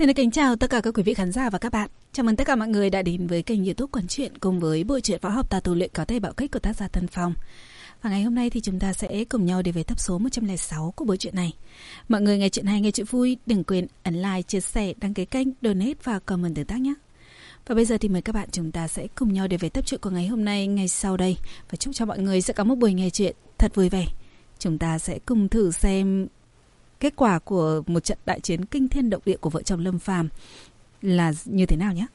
Xin được kính chào tất cả các quý vị khán giả và các bạn. Chào mừng tất cả mọi người đã đến với kênh YouTube Quán Truyện cùng với bộ truyện võ học tà tu luyện có thể bạo kích của tác giả Tân Phong. Và ngày hôm nay thì chúng ta sẽ cùng nhau đến với tập số 106 của bộ truyện này. Mọi người nghe chuyện hay, nghe chuyện vui, đừng quên ấn like, chia sẻ, đăng ký kênh, donate và comment tương tác nhé. Và bây giờ thì mời các bạn chúng ta sẽ cùng nhau đến với tập truyện của ngày hôm nay ngay sau đây và chúc cho mọi người sẽ có một buổi nghe chuyện thật vui vẻ. Chúng ta sẽ cùng thử xem kết quả của một trận đại chiến kinh thiên động địa của vợ chồng Lâm Phàm là như thế nào nhé.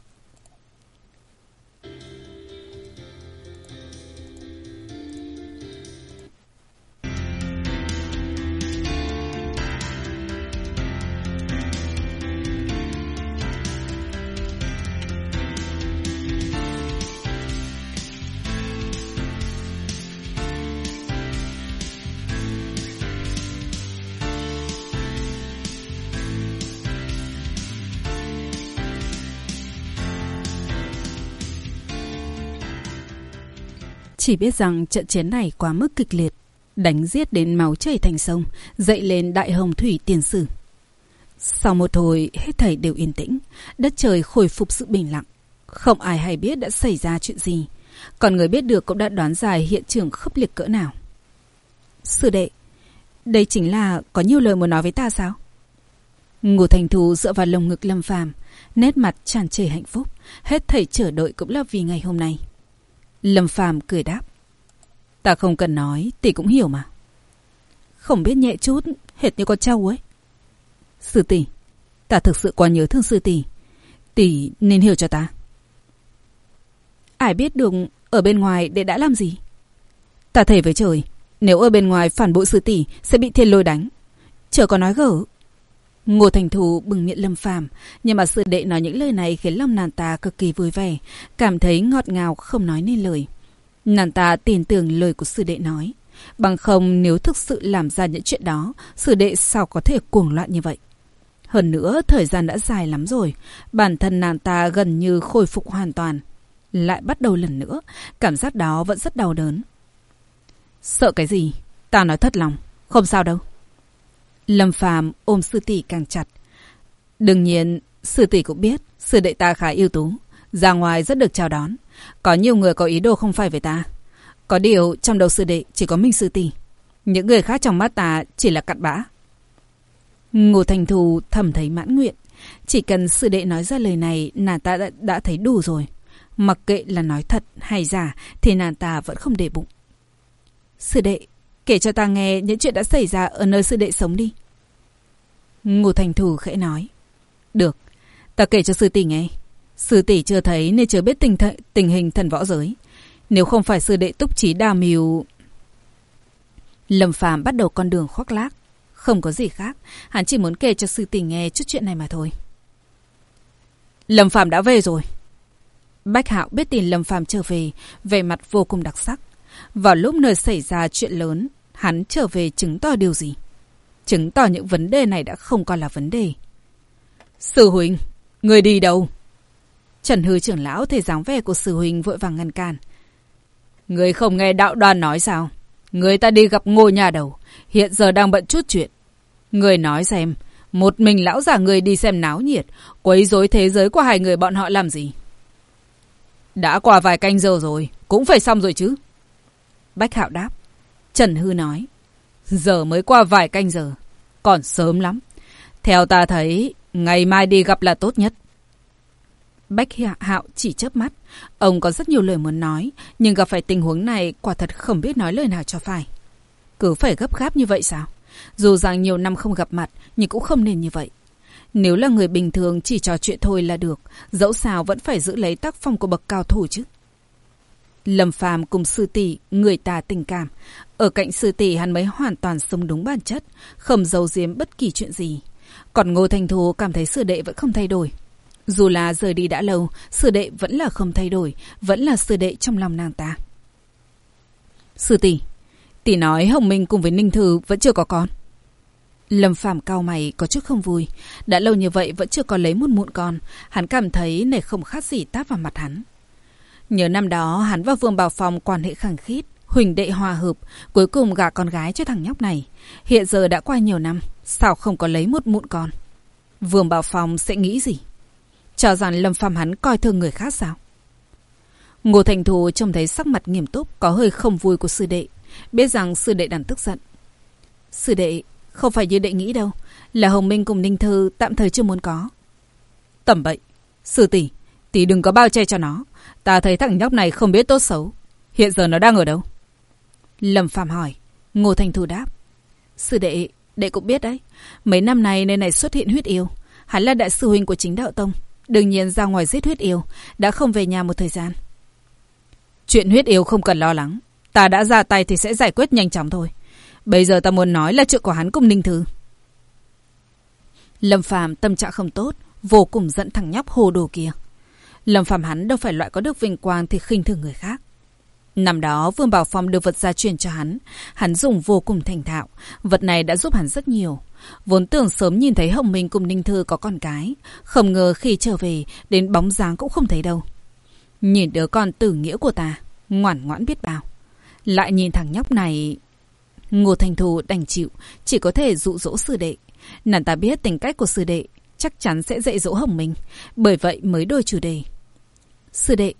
Chỉ biết rằng trận chiến này quá mức kịch liệt, đánh giết đến máu chảy thành sông, dậy lên đại hồng thủy tiền sử. Sau một hồi, hết thảy đều yên tĩnh, đất trời khôi phục sự bình lặng. Không ai hay biết đã xảy ra chuyện gì, còn người biết được cũng đã đoán dài hiện trường khốc liệt cỡ nào. Sư đệ, đây chính là có nhiều lời muốn nói với ta sao? Ngô Thành Thù dựa vào lồng ngực Lâm Phàm, nét mặt tràn trề hạnh phúc, hết thảy chờ đợi cũng là vì ngày hôm nay. Lâm Phàm cười đáp. Ta không cần nói, tỷ cũng hiểu mà. Không biết nhẹ chút, hệt như con trâu ấy. Sư tỷ, ta thực sự quá nhớ thương sư tỷ. Tỷ nên hiểu cho ta. Ai biết được ở bên ngoài để đã làm gì? Ta thề với trời, nếu ở bên ngoài phản bội sư tỷ sẽ bị thiên lôi đánh. Chờ có nói gở. Ngô Thành Thù bừng miệng lâm phàm, nhưng mà sư đệ nói những lời này khiến lòng nàng ta cực kỳ vui vẻ, cảm thấy ngọt ngào không nói nên lời. Nàng ta tin tưởng lời của sư đệ nói. Bằng không nếu thực sự làm ra những chuyện đó, sư đệ sao có thể cuồng loạn như vậy? Hơn nữa, thời gian đã dài lắm rồi, bản thân nàng ta gần như khôi phục hoàn toàn. Lại bắt đầu lần nữa, cảm giác đó vẫn rất đau đớn. Sợ cái gì? Ta nói thật lòng, không sao đâu. Lâm Phàm ôm sư tỷ càng chặt. Đương nhiên, sư tỷ cũng biết, sư đệ ta khá ưu tú, ra ngoài rất được chào đón. Có nhiều người có ý đồ không phải với ta. Có điều, trong đầu sư đệ chỉ có mình sư tỷ. Những người khác trong mắt ta chỉ là cặn bã. Ngô Thành Thù thầm thấy mãn nguyện. Chỉ cần sư đệ nói ra lời này, nàng ta đã, đã thấy đủ rồi. Mặc kệ là nói thật hay giả, thì nàng ta vẫn không để bụng. Sư đệ, Kể cho ta nghe những chuyện đã xảy ra ở nơi sư đệ sống đi. Ngô Thành Thủ khẽ nói. Được, ta kể cho sư tỷ nghe. Sư tỷ chưa thấy nên chưa biết tình, th tình hình thần võ giới. Nếu không phải sư đệ túc trí đa mưu... Lâm Phàm bắt đầu con đường khoác lác. Không có gì khác, hắn chỉ muốn kể cho sư tỷ nghe chút chuyện này mà thôi. Lâm Phàm đã về rồi. Bách Hạo biết tin Lâm Phàm trở về, vẻ mặt vô cùng đặc sắc. Vào lúc nơi xảy ra chuyện lớn, hắn trở về chứng tỏ điều gì? Chứng tỏ những vấn đề này đã không còn là vấn đề. Sư huynh, người đi đâu? Trần Hư trưởng lão thấy dáng vẻ của sư huynh vội vàng ngăn cản. Người không nghe đạo đoàn nói sao? Người ta đi gặp ngôi nhà đầu, hiện giờ đang bận chút chuyện. Người nói xem, một mình lão già người đi xem náo nhiệt, quấy rối thế giới của hai người bọn họ làm gì? Đã qua vài canh giờ rồi, cũng phải xong rồi chứ. Bách Hạo đáp. Trần Hư nói. Giờ mới qua vài canh giờ. Còn sớm lắm. Theo ta thấy, ngày mai đi gặp là tốt nhất. Bách Hạo chỉ chớp mắt. Ông có rất nhiều lời muốn nói, nhưng gặp phải tình huống này quả thật không biết nói lời nào cho phải. Cứ phải gấp gáp như vậy sao? Dù rằng nhiều năm không gặp mặt, nhưng cũng không nên như vậy. Nếu là người bình thường chỉ trò chuyện thôi là được, dẫu sao vẫn phải giữ lấy tác phong của bậc cao thủ chứ. Lâm Phàm cùng sư tỷ, người ta tình cảm. Ở cạnh sư tỷ hắn mới hoàn toàn sống đúng bản chất, không giấu giếm bất kỳ chuyện gì. Còn Ngô Thành Thù cảm thấy sư đệ vẫn không thay đổi. Dù là rời đi đã lâu, sư đệ vẫn là không thay đổi, vẫn là sư đệ trong lòng nàng ta. Sư tỷ, tỷ nói Hồng Minh cùng với Ninh Thư vẫn chưa có con. Lâm Phàm cao mày có chút không vui, đã lâu như vậy vẫn chưa có lấy một mụn con, hắn cảm thấy này không khác gì táp vào mặt hắn. Nhớ năm đó hắn và Vương Bảo Phong quan hệ khẳng khít, huỳnh đệ hòa hợp, cuối cùng gả con gái cho thằng nhóc này. Hiện giờ đã qua nhiều năm, sao không có lấy một mụn con? Vương Bảo Phong sẽ nghĩ gì? Cho rằng Lâm Phàm hắn coi thường người khác sao? Ngô Thành Thù trông thấy sắc mặt nghiêm túc, có hơi không vui của sư đệ. Biết rằng sư đệ đang tức giận. Sư đệ, không phải như đệ nghĩ đâu. Là Hồng Minh cùng Ninh Thư tạm thời chưa muốn có. tẩm bậy. Sư tỷ, tỷ đừng có bao che cho nó. Ta thấy thằng nhóc này không biết tốt xấu. Hiện giờ nó đang ở đâu? Lâm Phạm hỏi. Ngô Thành Thu đáp. Sư đệ, đệ cũng biết đấy. Mấy năm nay nơi này xuất hiện huyết yêu. Hắn là đại sư huynh của chính đạo tông. Đương nhiên ra ngoài giết huyết yêu. Đã không về nhà một thời gian. Chuyện huyết yêu không cần lo lắng. Ta đã ra tay thì sẽ giải quyết nhanh chóng thôi. Bây giờ ta muốn nói là chuyện của hắn cùng Ninh Thư. Lâm Phàm tâm trạng không tốt, vô cùng giận thằng nhóc hồ đồ kia. Lâm phạm hắn đâu phải loại có được vinh quang thì khinh thường người khác. Năm đó Vương Bảo Phong đưa vật gia truyền cho hắn, hắn dùng vô cùng thành thạo, vật này đã giúp hắn rất nhiều. Vốn tưởng sớm nhìn thấy Hồng Minh cùng Ninh Thư có con cái, không ngờ khi trở về đến bóng dáng cũng không thấy đâu. Nhìn đứa con tử nghĩa của ta, ngoan ngoãn biết bao. Lại nhìn thằng nhóc này... Ngô Thành Thù đành chịu, chỉ có thể dụ dỗ sư đệ. Nàng ta biết tính cách của sư đệ, chắc chắn sẽ dạy dỗ Hồng Minh, bởi vậy mới đổi chủ đề. Sư đệ,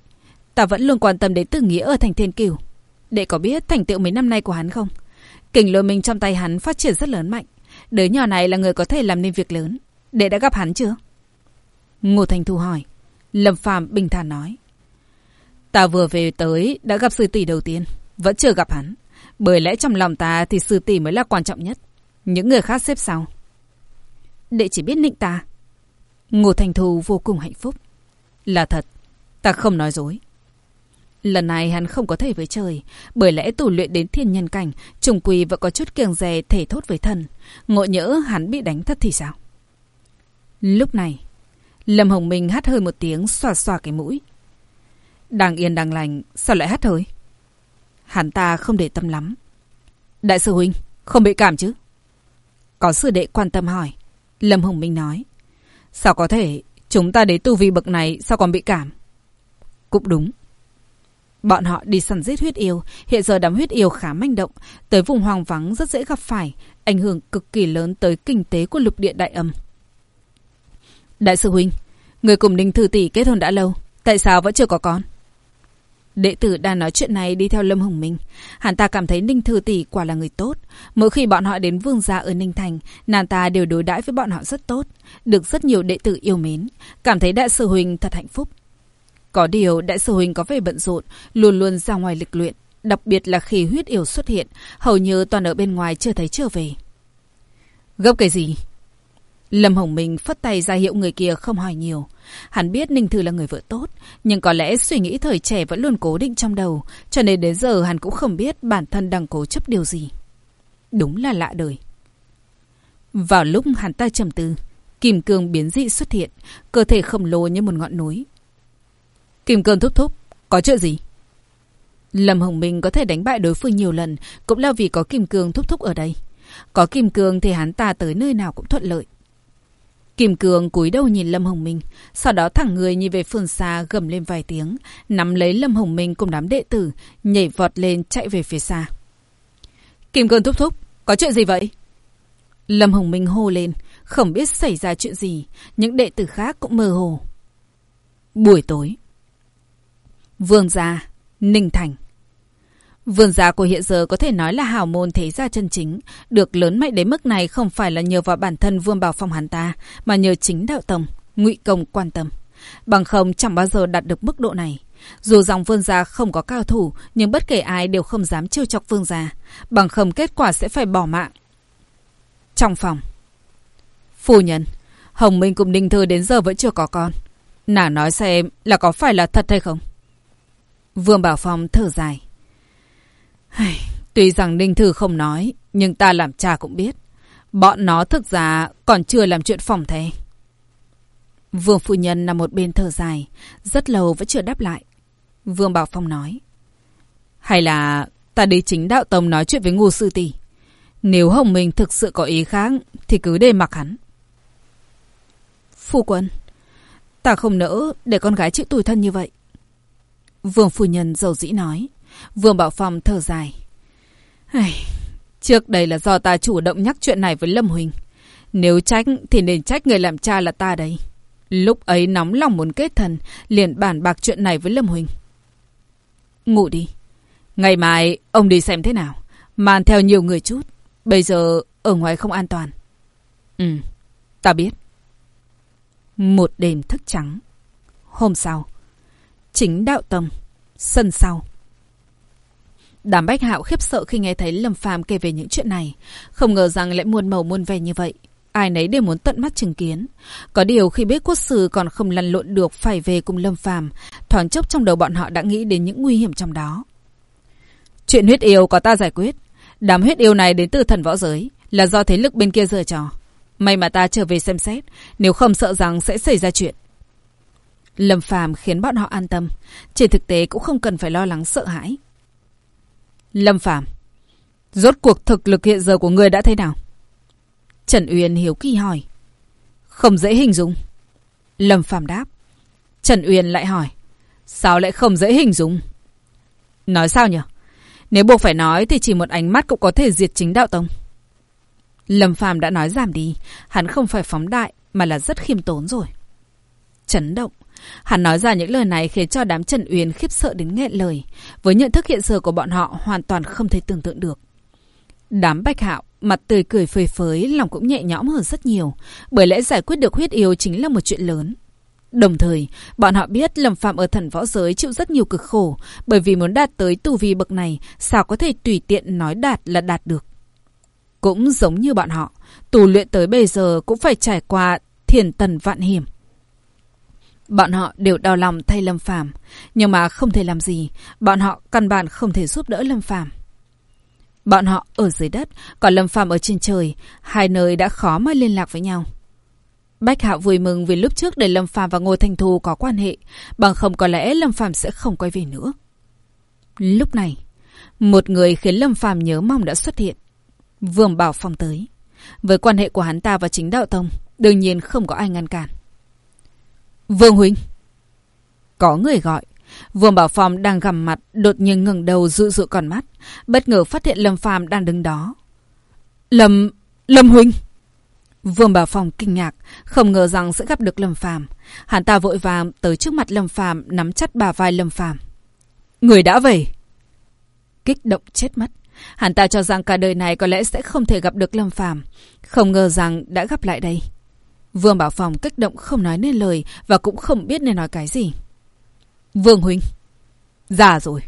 ta vẫn luôn quan tâm đến tử nghĩa ở thành thiên cửu. Đệ có biết thành tựu mấy năm nay của hắn không? Kình lôi mình trong tay hắn phát triển rất lớn mạnh. Đứa nhỏ này là người có thể làm nên việc lớn. Đệ đã gặp hắn chưa? Ngô Thành Thu hỏi. Lâm Phàm bình thản nói. Ta vừa về tới đã gặp sư tỷ đầu tiên. Vẫn chưa gặp hắn. Bởi lẽ trong lòng ta thì sư tỷ mới là quan trọng nhất. Những người khác xếp sau. Đệ chỉ biết nịnh ta. Ngô Thành Thu vô cùng hạnh phúc. Là thật. Ta không nói dối. Lần này hắn không có thể với trời, bởi lẽ tù luyện đến thiên nhân cảnh, trùng quỳ vẫn có chút kiêng dè thể thốt với thần. Ngộ nhỡ hắn bị đánh thất thì sao? Lúc này, Lâm Hồng Minh hát hơi một tiếng xòa xòa cái mũi. Đang yên đang lành, sao lại hát hơi? Hắn ta không để tâm lắm. Đại sư Huynh, không bị cảm chứ? Có sư đệ quan tâm hỏi. Lâm Hồng Minh nói. Sao có thể, chúng ta đến tu vi bậc này sao còn bị cảm? Cũng đúng. Bọn họ đi săn giết huyết yêu, hiện giờ đám huyết yêu khá manh động, tới vùng hoang vắng rất dễ gặp phải, ảnh hưởng cực kỳ lớn tới kinh tế của lục địa đại âm. Đại sư Huynh, người cùng Ninh Thư Tỷ kết hôn đã lâu, tại sao vẫn chưa có con? Đệ tử đang nói chuyện này đi theo Lâm Hồng Minh. Hắn ta cảm thấy Ninh Thư Tỷ quả là người tốt. Mỗi khi bọn họ đến vương gia ở Ninh Thành, nàng ta đều đối đãi với bọn họ rất tốt. Được rất nhiều đệ tử yêu mến. Cảm thấy đại sư Huynh thật hạnh phúc. Có điều đại sư Huynh có vẻ bận rộn, luôn luôn ra ngoài lịch luyện. Đặc biệt là khi huyết yểu xuất hiện, hầu như toàn ở bên ngoài chưa thấy trở về. Gấp cái gì? Lâm Hồng Minh phất tay ra hiệu người kia không hỏi nhiều. Hắn biết Ninh Thư là người vợ tốt, nhưng có lẽ suy nghĩ thời trẻ vẫn luôn cố định trong đầu, cho nên đến giờ hắn cũng không biết bản thân đang cố chấp điều gì. Đúng là lạ đời. Vào lúc hắn ta trầm tư, Kim Cương biến dị xuất hiện, cơ thể khổng lồ như một ngọn núi. Kim Cương thúc thúc, có chuyện gì? Lâm Hồng Minh có thể đánh bại đối phương nhiều lần, cũng là vì có Kim Cương thúc thúc ở đây. Có Kim Cương thì hắn ta tới nơi nào cũng thuận lợi. Kim Cương cúi đầu nhìn Lâm Hồng Minh, sau đó thẳng người nhìn về phương xa gầm lên vài tiếng, nắm lấy Lâm Hồng Minh cùng đám đệ tử, nhảy vọt lên chạy về phía xa. Kim Cương thúc thúc, có chuyện gì vậy? Lâm Hồng Minh hô lên, không biết xảy ra chuyện gì, những đệ tử khác cũng mơ hồ. Buổi tối Vương gia, Ninh Thành vương gia của hiện giờ có thể nói là hào môn thế gia chân chính, được lớn mạnh đến mức này không phải là nhờ vào bản thân Vương Bảo Phong hắn ta, mà nhờ chính đạo tông, ngụy công quan tâm. Bằng không chẳng bao giờ đạt được mức độ này. Dù dòng vương gia không có cao thủ, nhưng bất kể ai đều không dám trêu chọc vương gia. Bằng không kết quả sẽ phải bỏ mạng. Trong phòng. Phu nhân, Hồng Minh cùng Ninh Thư đến giờ vẫn chưa có con. Nàng nói xem là có phải là thật hay không? Vương Bảo Phong thở dài. Tuy rằng Ninh Thư không nói, nhưng ta làm cha cũng biết. Bọn nó thực ra còn chưa làm chuyện phòng thế. Vương Phu Nhân nằm một bên thở dài, rất lâu vẫn chưa đáp lại. Vương Bảo Phong nói. Hay là ta đi chính đạo tông nói chuyện với Ngô Sư Tỷ. Nếu Hồng Minh thực sự có ý khác, thì cứ để mặc hắn. Phu quân, ta không nỡ để con gái chịu tủi thân như vậy. Vương Phu Nhân dầu dĩ nói. Vương Bảo Phong thở dài. Ai... Trước đây là do ta chủ động nhắc chuyện này với Lâm Huỳnh. Nếu trách thì nên trách người làm cha là ta đấy. Lúc ấy nóng lòng muốn kết thần, liền bàn bạc chuyện này với Lâm Huỳnh. Ngủ đi. Ngày mai ông đi xem thế nào. Màn theo nhiều người chút. Bây giờ ở ngoài không an toàn. Ừ, ta biết. Một đêm thức trắng. Hôm sau, chính đạo tông, sân sau. Đám bách hạo khiếp sợ khi nghe thấy Lâm Phàm kể về những chuyện này. Không ngờ rằng lại muôn màu muôn vẻ như vậy. Ai nấy đều muốn tận mắt chứng kiến. Có điều khi biết quốc sư còn không lăn lộn được phải về cùng Lâm Phàm, thoáng chốc trong đầu bọn họ đã nghĩ đến những nguy hiểm trong đó. Chuyện huyết yêu có ta giải quyết. Đám huyết yêu này đến từ thần võ giới, là do thế lực bên kia giở trò. May mà ta trở về xem xét, nếu không sợ rằng sẽ xảy ra chuyện. Lâm Phàm khiến bọn họ an tâm, trên thực tế cũng không cần phải lo lắng sợ hãi. Lâm Phàm Rốt cuộc thực lực hiện giờ của người đã thế nào? Trần Uyên hiếu kỳ hỏi. Không dễ hình dung. Lâm Phàm đáp. Trần Uyên lại hỏi. Sao lại không dễ hình dung? Nói sao nhỉ? Nếu buộc phải nói thì chỉ một ánh mắt cũng có thể diệt chính đạo tông. Lâm Phàm đã nói giảm đi, hắn không phải phóng đại mà là rất khiêm tốn rồi. Chấn động, hắn nói ra những lời này khiến cho đám Trần Uyên khiếp sợ đến nghẹn lời, với nhận thức hiện giờ của bọn họ hoàn toàn không thể tưởng tượng được. Đám Bạch Hạo mặt tươi cười phơi phới, lòng cũng nhẹ nhõm hơn rất nhiều, bởi lẽ giải quyết được huyết yêu chính là một chuyện lớn. Đồng thời, bọn họ biết Lâm Phạm ở thần võ giới chịu rất nhiều cực khổ, bởi vì muốn đạt tới tu vi bậc này, sao có thể tùy tiện nói đạt là đạt được. Cũng giống như bọn họ, tù luyện tới bây giờ cũng phải trải qua thiền tần vạn hiểm. Bọn họ đều đau lòng thay Lâm Phàm, nhưng mà không thể làm gì, bọn họ căn bản không thể giúp đỡ Lâm Phàm. Bọn họ ở dưới đất, còn Lâm Phàm ở trên trời, hai nơi đã khó mà liên lạc với nhau. Bách Hạo vui mừng vì lúc trước để Lâm Phàm và Ngô Thanh Thu có quan hệ, bằng không có lẽ Lâm Phàm sẽ không quay về nữa. Lúc này, một người khiến Lâm Phàm nhớ mong đã xuất hiện. Vương Bảo Phong tới. Với quan hệ của hắn ta và chính đạo tông, đương nhiên không có ai ngăn cản. Vương Huynh! Có người gọi. Vương Bảo Phong đang gầm mặt, đột nhiên ngừng đầu dụ dụ con mắt, bất ngờ phát hiện Lâm Phàm đang đứng đó. Lâm... Lâm Huynh! Vương Bảo Phong kinh ngạc, không ngờ rằng sẽ gặp được Lâm Phàm. Hắn ta vội vàng tới trước mặt Lâm Phàm, nắm chặt bà vai Lâm Phàm. Người đã về. Kích động chết mất. Hắn ta cho rằng cả đời này có lẽ sẽ không thể gặp được Lâm Phàm, không ngờ rằng đã gặp lại đây. Vương Bảo Phong kích động không nói nên lời và cũng không biết nên nói cái gì. Vương huynh, già rồi.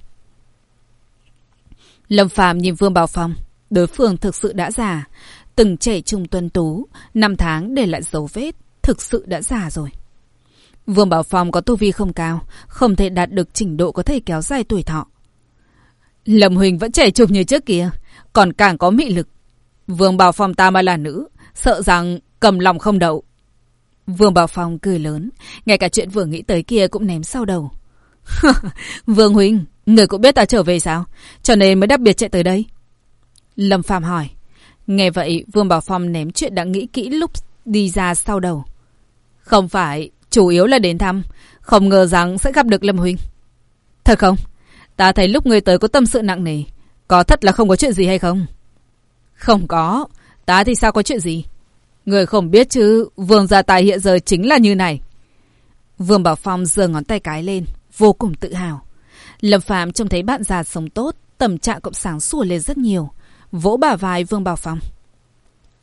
Lâm Phàm nhìn Vương Bảo Phong, đối phương thực sự đã già, từng trẻ trung tuân tú, năm tháng để lại dấu vết, thực sự đã già rồi. Vương Bảo Phong có tu vi không cao, không thể đạt được trình độ có thể kéo dài tuổi thọ. Lâm Huỳnh vẫn trẻ trung như trước kia, còn càng có mị lực. Vương Bảo Phong ta mà là nữ, sợ rằng cầm lòng không đậu. Vương Bảo Phong cười lớn, ngay cả chuyện vừa nghĩ tới kia cũng ném sau đầu. Vương Huynh, người cũng biết ta trở về sao? Cho nên mới đặc biệt chạy tới đây. Lâm Phạm hỏi. Nghe vậy, Vương Bảo Phong ném chuyện đã nghĩ kỹ lúc đi ra sau đầu. Không phải, chủ yếu là đến thăm. Không ngờ rằng sẽ gặp được Lâm Huynh. Thật không? Ta thấy lúc người tới có tâm sự nặng nề. Có thật là không có chuyện gì hay không? Không có. Ta thì sao có chuyện gì? Người không biết chứ, Vương Gia Tài hiện giờ chính là như này. Vương Bảo Phong giơ ngón tay cái lên, vô cùng tự hào. Lâm Phạm trông thấy bạn già sống tốt, tâm trạng cộng sáng sủa lên rất nhiều. Vỗ bà vai Vương Bảo Phong.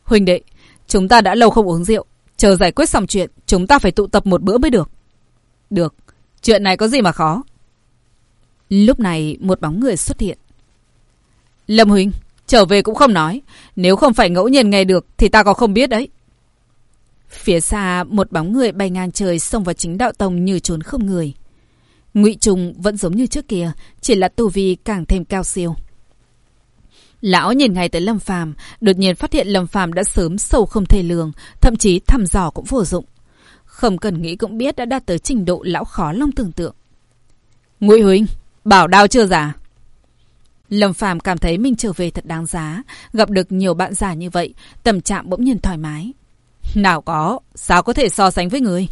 Huynh đệ, chúng ta đã lâu không uống rượu. Chờ giải quyết xong chuyện, chúng ta phải tụ tập một bữa mới được. Được, chuyện này có gì mà khó. Lúc này một bóng người xuất hiện. Lâm Huỳnh, trở về cũng không nói. Nếu không phải ngẫu nhiên nghe được thì ta có không biết đấy. Phía xa một bóng người bay ngang trời xông vào chính đạo tông như trốn không người. Ngụy Trùng vẫn giống như trước kia, chỉ là tu vi càng thêm cao siêu. Lão nhìn ngay tới Lâm Phàm, đột nhiên phát hiện Lâm Phàm đã sớm sâu không thể lường, thậm chí thăm dò cũng vô dụng. Không cần nghĩ cũng biết đã đạt tới trình độ lão khó lòng tưởng tượng. Ngụy huynh Bảo đao chưa giả. Lâm Phàm cảm thấy mình trở về thật đáng giá, gặp được nhiều bạn già như vậy, tâm trạng bỗng nhiên thoải mái. Nào có, sao có thể so sánh với người?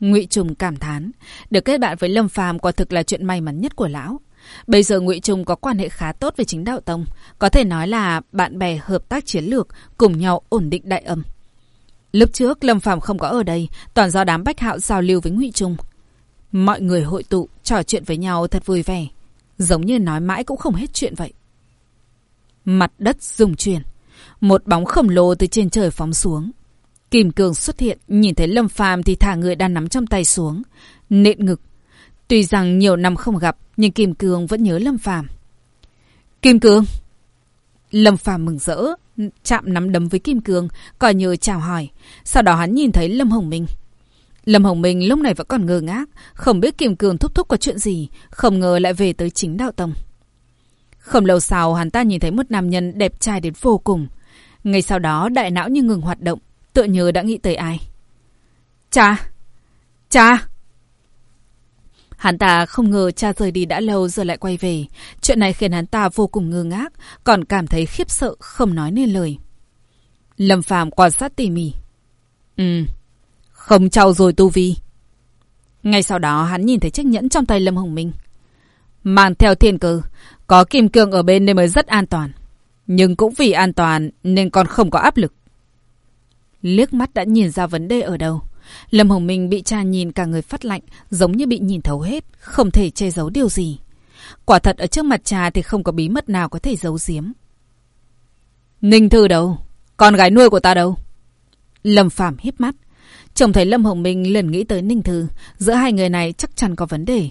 Ngụy Trùng cảm thán, được kết bạn với Lâm Phàm quả thực là chuyện may mắn nhất của lão. Bây giờ Ngụy Trùng có quan hệ khá tốt với chính đạo tông, có thể nói là bạn bè hợp tác chiến lược, cùng nhau ổn định đại âm. Lúc trước Lâm Phàm không có ở đây, toàn do đám Bách Hạo giao lưu với Ngụy Trung. Mọi người hội tụ, trò chuyện với nhau thật vui vẻ. Giống như nói mãi cũng không hết chuyện vậy. Mặt đất rung chuyển. Một bóng khổng lồ từ trên trời phóng xuống. Kim Cương xuất hiện, nhìn thấy Lâm Phàm thì thả người đang nắm trong tay xuống. Nện ngực. Tuy rằng nhiều năm không gặp, nhưng Kim Cương vẫn nhớ Lâm Phàm Kim Cương! Lâm Phàm mừng rỡ, chạm nắm đấm với Kim Cương, coi như chào hỏi. Sau đó hắn nhìn thấy Lâm Hồng Minh. Lâm Hồng Minh lúc này vẫn còn ngơ ngác, không biết Kim Cương thúc thúc có chuyện gì, không ngờ lại về tới chính đạo tông. Không lâu sau, hắn ta nhìn thấy một nam nhân đẹp trai đến vô cùng. Ngay sau đó, đại não như ngừng hoạt động, tựa như đã nghĩ tới ai. Cha! Cha! Hắn ta không ngờ cha rời đi đã lâu rồi lại quay về. Chuyện này khiến hắn ta vô cùng ngơ ngác, còn cảm thấy khiếp sợ không nói nên lời. Lâm Phàm quan sát tỉ mỉ. Ừ, không trao rồi tu vi. Ngay sau đó hắn nhìn thấy chiếc nhẫn trong tay Lâm Hồng Minh. Mang theo thiên cơ, có kim cương ở bên nên mới rất an toàn. Nhưng cũng vì an toàn nên còn không có áp lực. Liếc mắt đã nhìn ra vấn đề ở đâu. Lâm Hồng Minh bị cha nhìn cả người phát lạnh, giống như bị nhìn thấu hết, không thể che giấu điều gì. Quả thật ở trước mặt cha thì không có bí mật nào có thể giấu giếm. Ninh Thư đâu? Con gái nuôi của ta đâu? Lâm Phạm hiếp mắt. Trông thấy Lâm Hồng Minh liền nghĩ tới Ninh Thư. Giữa hai người này chắc chắn có vấn đề.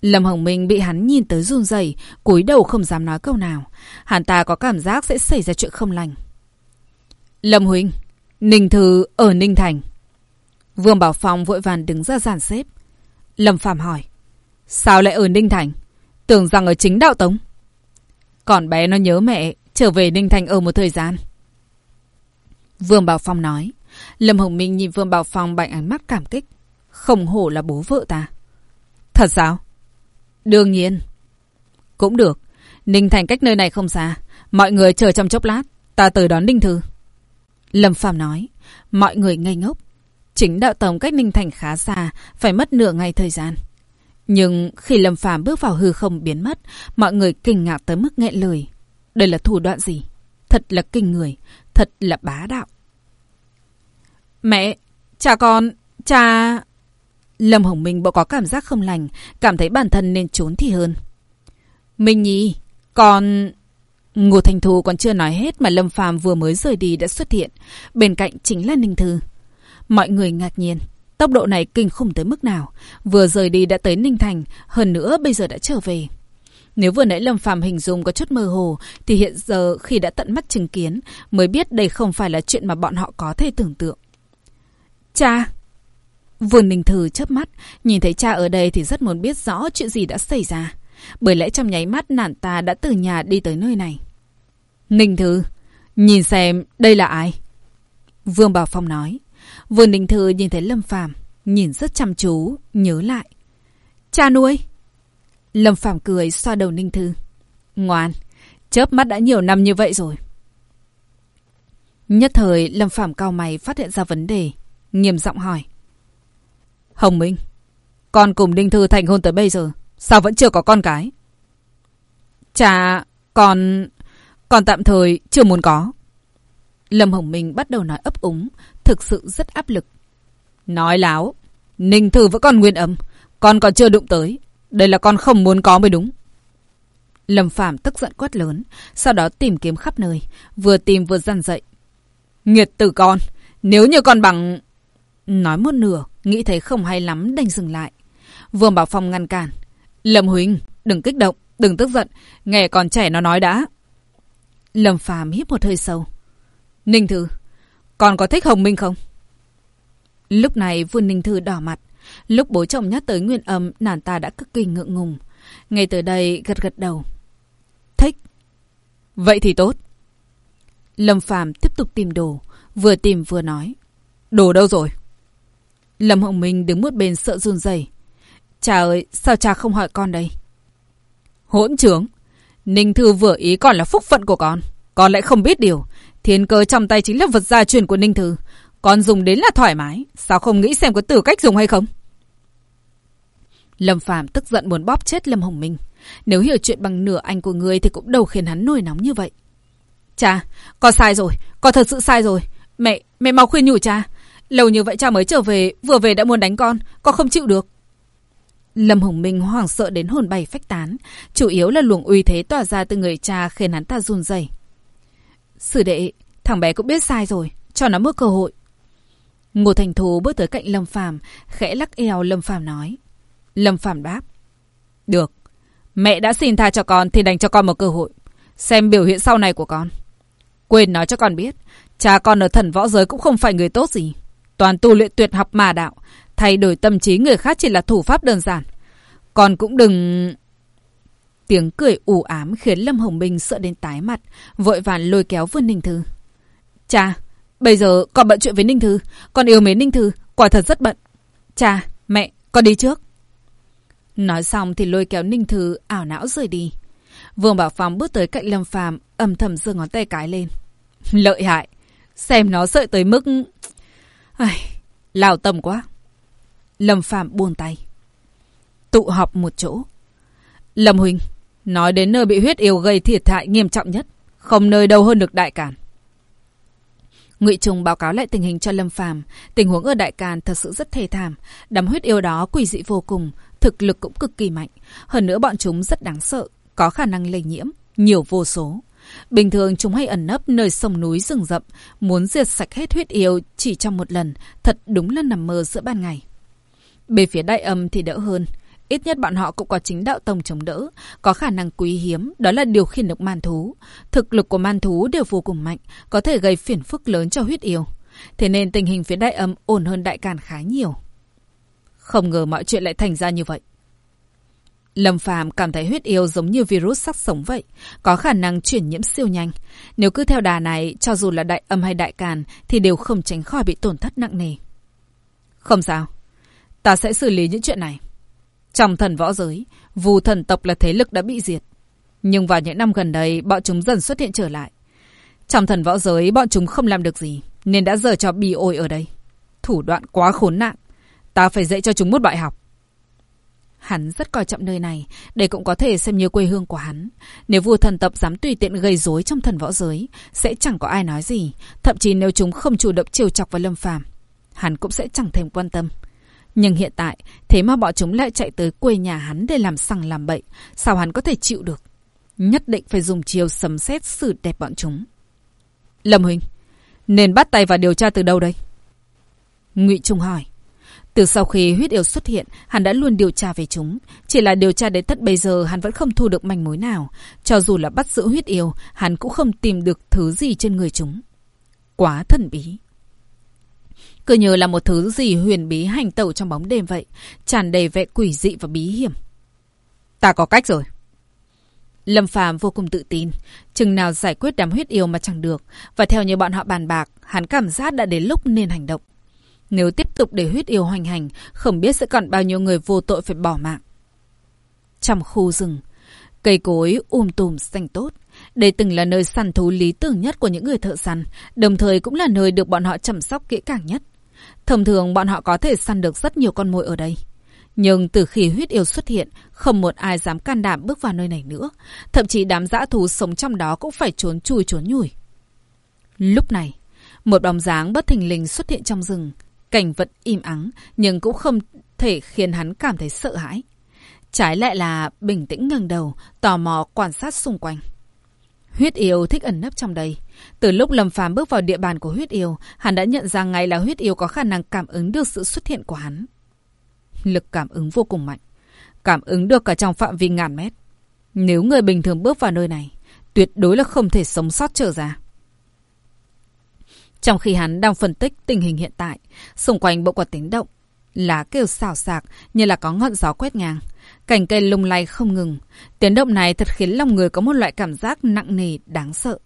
Lâm Hồng Minh bị hắn nhìn tới run rẩy, cúi đầu không dám nói câu nào. Hắn ta có cảm giác sẽ xảy ra chuyện không lành. Lâm Huynh, Ninh Thư ở Ninh Thành. Vương Bảo Phong vội vàng đứng ra giàn xếp. Lâm Phạm hỏi. Sao lại ở Ninh Thành? Tưởng rằng ở chính đạo tống. Còn bé nó nhớ mẹ, trở về Ninh Thành ở một thời gian. Vương Bảo Phong nói. Lâm Hồng Minh nhìn Vương Bảo Phong bằng ánh mắt cảm kích. Không hổ là bố vợ ta. Thật sao? Đương nhiên. Cũng được. Ninh Thành cách nơi này không xa. Mọi người chờ trong chốc lát. Ta tới đón ninh Thư. Lâm Phạm nói. Mọi người ngây ngốc. Chính đạo tổng cách Ninh Thành khá xa, phải mất nửa ngày thời gian. Nhưng khi Lâm Phàm bước vào hư không biến mất, mọi người kinh ngạc tới mức nghẹn lời. Đây là thủ đoạn gì? Thật là kinh người, thật là bá đạo. Mẹ, cha con, cha... Lâm Hồng Minh bỗng có cảm giác không lành, cảm thấy bản thân nên trốn thì hơn. Minh Nhi, con... Ngô Thành Thu còn chưa nói hết mà Lâm Phàm vừa mới rời đi đã xuất hiện. Bên cạnh chính là Ninh Thư. Mọi người ngạc nhiên. Tốc độ này kinh khủng tới mức nào. Vừa rời đi đã tới Ninh Thành, hơn nữa bây giờ đã trở về. Nếu vừa nãy Lâm Phàm hình dung có chút mơ hồ, thì hiện giờ khi đã tận mắt chứng kiến, mới biết đây không phải là chuyện mà bọn họ có thể tưởng tượng. Cha! Vương Ninh Thư chớp mắt, nhìn thấy cha ở đây thì rất muốn biết rõ chuyện gì đã xảy ra. Bởi lẽ trong nháy mắt nản ta đã từ nhà đi tới nơi này. Ninh Thư, nhìn xem đây là ai? Vương Bảo Phong nói. Vương ninh Thư nhìn thấy Lâm Phàm nhìn rất chăm chú, nhớ lại. Cha nuôi. Lâm Phàm cười xoa đầu Ninh Thư. Ngoan, chớp mắt đã nhiều năm như vậy rồi. Nhất thời, Lâm Phàm cao mày phát hiện ra vấn đề, nghiêm giọng hỏi. Hồng Minh, con cùng Ninh Thư thành hôn tới bây giờ, sao vẫn chưa có con cái? Cha, con... con tạm thời chưa muốn có. Lâm Hồng Minh bắt đầu nói ấp úng, thực sự rất áp lực. Nói láo, Ninh Thư vẫn còn nguyên âm, con còn chưa đụng tới. Đây là con không muốn có mới đúng. Lâm Phạm tức giận quát lớn, sau đó tìm kiếm khắp nơi, vừa tìm vừa dằn dậy. Nghiệt tử con, nếu như con bằng... Nói một nửa, nghĩ thấy không hay lắm đành dừng lại. Vương Bảo Phong ngăn cản. Lâm Huỳnh, đừng kích động, đừng tức giận, nghe còn trẻ nó nói đã. Lâm Phàm hít một hơi sâu. Ninh Thư, còn có thích Hồng Minh không? Lúc này Vương Ninh Thư đỏ mặt. Lúc bố chồng nhắc tới nguyên âm, nàng ta đã cực kỳ ngượng ngùng. Ngay từ đây gật gật đầu. Thích. Vậy thì tốt. Lâm Phàm tiếp tục tìm đồ, vừa tìm vừa nói. Đồ đâu rồi? Lâm Hồng Minh đứng một bên sợ run rẩy. Cha ơi, sao cha không hỏi con đây? Hỗn trướng. Ninh Thư vừa ý còn là phúc phận của con. Con lại không biết điều. Thiên cơ trong tay chính là vật gia truyền của Ninh Thư. Con dùng đến là thoải mái. Sao không nghĩ xem có tử cách dùng hay không? Lâm Phạm tức giận muốn bóp chết Lâm Hồng Minh. Nếu hiểu chuyện bằng nửa anh của người thì cũng đâu khiến hắn nổi nóng như vậy. cha con sai rồi. Con thật sự sai rồi. Mẹ, mẹ mau khuyên nhủ cha. Lâu như vậy cha mới trở về, vừa về đã muốn đánh con, con không chịu được. Lâm Hồng Minh hoảng sợ đến hồn bay phách tán, chủ yếu là luồng uy thế tỏa ra từ người cha khiến hắn ta run rẩy. Sử đệ, thằng bé cũng biết sai rồi, cho nó một cơ hội. Ngô Thành Thú bước tới cạnh Lâm Phàm, khẽ lắc eo Lâm Phàm nói. Lâm Phàm đáp. Được, mẹ đã xin tha cho con thì đành cho con một cơ hội. Xem biểu hiện sau này của con. Quên nói cho con biết, cha con ở thần võ giới cũng không phải người tốt gì. Toàn tu luyện tuyệt học mà đạo, thay đổi tâm trí người khác chỉ là thủ pháp đơn giản. còn cũng đừng... Tiếng cười ủ ám khiến Lâm Hồng Minh sợ đến tái mặt, vội vàng lôi kéo Vương Ninh Thư. Cha, bây giờ con bận chuyện với Ninh Thư, con yêu mến Ninh Thư, quả thật rất bận. Cha, mẹ, con đi trước. Nói xong thì lôi kéo Ninh Thư ảo não rời đi. Vương Bảo Phong bước tới cạnh Lâm Phàm âm thầm giơ ngón tay cái lên. Lợi hại, xem nó sợ tới mức... Ai, lao tâm quá. Lâm Phàm buông tay. Tụ họp một chỗ. Lâm Huỳnh, nói đến nơi bị huyết yêu gây thiệt hại nghiêm trọng nhất. Không nơi đâu hơn được Đại Càn. Ngụy Trung báo cáo lại tình hình cho Lâm Phàm, tình huống ở Đại Càn thật sự rất thê thảm, đám huyết yêu đó quỷ dị vô cùng, thực lực cũng cực kỳ mạnh, hơn nữa bọn chúng rất đáng sợ, có khả năng lây nhiễm, nhiều vô số. Bình thường chúng hay ẩn nấp nơi sông núi rừng rậm, muốn diệt sạch hết huyết yêu chỉ trong một lần, thật đúng là nằm mơ giữa ban ngày. Bên phía đại âm thì đỡ hơn. Ít nhất bọn họ cũng có chính đạo tông chống đỡ, có khả năng quý hiếm, đó là điều khiển được man thú. Thực lực của man thú đều vô cùng mạnh, có thể gây phiền phức lớn cho huyết yêu. Thế nên tình hình phía đại âm ổn hơn đại càn khá nhiều. Không ngờ mọi chuyện lại thành ra như vậy. Lâm Phàm cảm thấy huyết yêu giống như virus sắc sống vậy, có khả năng chuyển nhiễm siêu nhanh. Nếu cứ theo đà này, cho dù là đại âm hay đại càn, thì đều không tránh khỏi bị tổn thất nặng nề. Không sao, ta sẽ xử lý những chuyện này. Trong thần võ giới, vù thần tộc là thế lực đã bị diệt. Nhưng vào những năm gần đây, bọn chúng dần xuất hiện trở lại. Trong thần võ giới, bọn chúng không làm được gì, nên đã giờ cho bi ôi ở đây. Thủ đoạn quá khốn nạn. Ta phải dạy cho chúng một bài học. Hắn rất coi trọng nơi này, để cũng có thể xem như quê hương của hắn. Nếu vua thần tập dám tùy tiện gây rối trong thần võ giới, sẽ chẳng có ai nói gì. Thậm chí nếu chúng không chủ động chiều chọc vào lâm phàm, hắn cũng sẽ chẳng thèm quan tâm. Nhưng hiện tại, thế mà bọn chúng lại chạy tới quê nhà hắn để làm sằng làm bậy. Sao hắn có thể chịu được? Nhất định phải dùng chiều sấm sét xử đẹp bọn chúng. Lâm huynh nên bắt tay vào điều tra từ đâu đây? Ngụy Trung hỏi. Từ sau khi huyết yêu xuất hiện, hắn đã luôn điều tra về chúng. Chỉ là điều tra đến tận bây giờ hắn vẫn không thu được manh mối nào. Cho dù là bắt giữ huyết yêu, hắn cũng không tìm được thứ gì trên người chúng. Quá thần bí. Cứ như là một thứ gì huyền bí hành tẩu trong bóng đêm vậy, tràn đầy vẻ quỷ dị và bí hiểm. Ta có cách rồi. Lâm Phàm vô cùng tự tin, chừng nào giải quyết đám huyết yêu mà chẳng được, và theo như bọn họ bàn bạc, hắn cảm giác đã đến lúc nên hành động. Nếu tiếp tục để huyết yêu hoành hành, không biết sẽ còn bao nhiêu người vô tội phải bỏ mạng. Trong khu rừng, cây cối um tùm xanh tốt. Đây từng là nơi săn thú lý tưởng nhất của những người thợ săn, đồng thời cũng là nơi được bọn họ chăm sóc kỹ càng nhất. Thông thường bọn họ có thể săn được rất nhiều con mồi ở đây. Nhưng từ khi huyết yêu xuất hiện, không một ai dám can đảm bước vào nơi này nữa. Thậm chí đám dã thú sống trong đó cũng phải trốn chui trốn nhủi. Lúc này, một bóng dáng bất thình lình xuất hiện trong rừng. Cảnh vật im ắng, nhưng cũng không thể khiến hắn cảm thấy sợ hãi. Trái lại là bình tĩnh ngẩng đầu, tò mò quan sát xung quanh. Huyết yêu thích ẩn nấp trong đây. Từ lúc Lâm Phàm bước vào địa bàn của huyết yêu, hắn đã nhận ra ngay là huyết yêu có khả năng cảm ứng được sự xuất hiện của hắn. Lực cảm ứng vô cùng mạnh. Cảm ứng được cả trong phạm vi ngàn mét. Nếu người bình thường bước vào nơi này, tuyệt đối là không thể sống sót trở ra. Trong khi hắn đang phân tích tình hình hiện tại, xung quanh bộ quạt tiếng động, lá kêu xào xạc như là có ngọn gió quét ngang. cành cây lung lay không ngừng. Tiếng động này thật khiến lòng người có một loại cảm giác nặng nề, đáng sợ.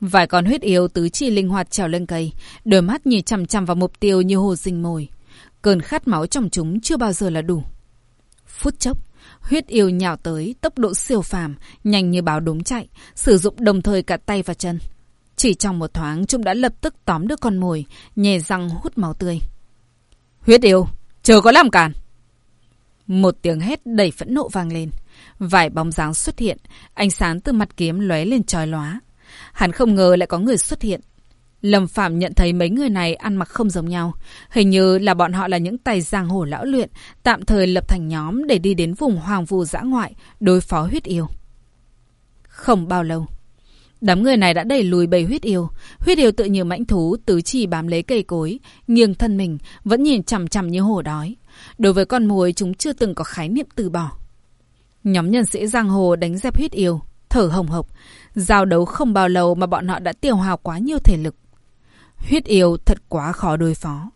Vài con huyết yêu tứ chi linh hoạt trèo lên cây, đôi mắt nhìn chằm chằm vào mục tiêu như hồ sinh mồi. Cơn khát máu trong chúng chưa bao giờ là đủ. Phút chốc, huyết yêu nhào tới, tốc độ siêu phàm, nhanh như báo đốm chạy, sử dụng đồng thời cả tay và chân. Chỉ trong một thoáng, chúng đã lập tức tóm được con mồi, nhè răng hút máu tươi. Huyết yêu, chờ có làm cản. Một tiếng hét đầy phẫn nộ vang lên. Vài bóng dáng xuất hiện, ánh sáng từ mặt kiếm lóe lên trói lóa. Hắn không ngờ lại có người xuất hiện. Lâm Phạm nhận thấy mấy người này ăn mặc không giống nhau. Hình như là bọn họ là những tài giang hồ lão luyện, tạm thời lập thành nhóm để đi đến vùng hoàng vù dã ngoại, đối phó huyết yêu. Không bao lâu, đám người này đã đẩy lùi bầy huyết yêu. Huyết yêu tự như mãnh thú, tứ chi bám lấy cây cối, nghiêng thân mình, vẫn nhìn chằm chằm như hổ đói. Đối với con mồi, chúng chưa từng có khái niệm từ bỏ. Nhóm nhân sĩ giang hồ đánh dẹp huyết yêu, thở hồng hộc. Giao đấu không bao lâu mà bọn họ đã tiêu hao quá nhiều thể lực. Huyết yêu thật quá khó đối phó.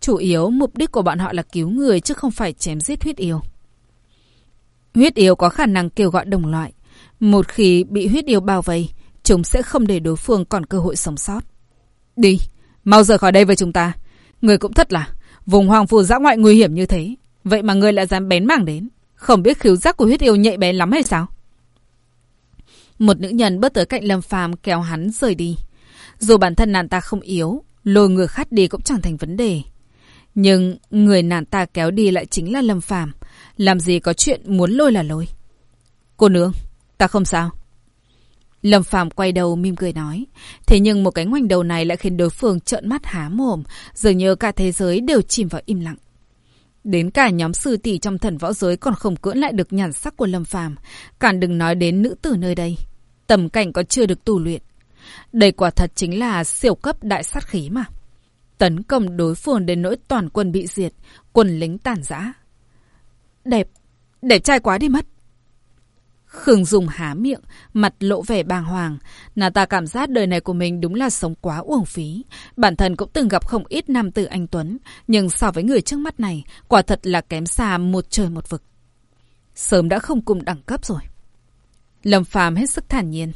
Chủ yếu mục đích của bọn họ là cứu người chứ không phải chém giết huyết yêu. Huyết yêu có khả năng kêu gọi đồng loại. Một khi bị huyết yêu bao vây, chúng sẽ không để đối phương còn cơ hội sống sót. Đi, mau rời khỏi đây với chúng ta. Người cũng thật là, vùng hoàng phù dã ngoại nguy hiểm như thế. Vậy mà người lại dám bén mảng đến. Không biết khiếu giác của huyết yêu nhạy bén lắm hay sao? Một nữ nhân bước tới cạnh Lâm Phàm kéo hắn rời đi. Dù bản thân nàng ta không yếu, lôi người khác đi cũng chẳng thành vấn đề. Nhưng người nàng ta kéo đi lại chính là Lâm Phàm Làm gì có chuyện muốn lôi là lôi. Cô nương, ta không sao. Lâm Phàm quay đầu mỉm cười nói. Thế nhưng một cái ngoảnh đầu này lại khiến đối phương trợn mắt há mồm, dường như cả thế giới đều chìm vào im lặng. Đến cả nhóm sư tỷ trong thần võ giới còn không cưỡng lại được nhàn sắc của Lâm Phàm, cản đừng nói đến nữ tử nơi đây. Tầm cảnh còn chưa được tu luyện. Đây quả thật chính là siêu cấp đại sát khí mà. Tấn công đối phương đến nỗi toàn quân bị diệt, quân lính tàn giã. Đẹp, đẹp trai quá đi mất. Khương Dung há miệng, mặt lộ vẻ bàng hoàng. Nàng ta cảm giác đời này của mình đúng là sống quá uổng phí. Bản thân cũng từng gặp không ít nam tử anh Tuấn, nhưng so với người trước mắt này, quả thật là kém xa một trời một vực. Sớm đã không cùng đẳng cấp rồi. Lâm Phàm hết sức thản nhiên.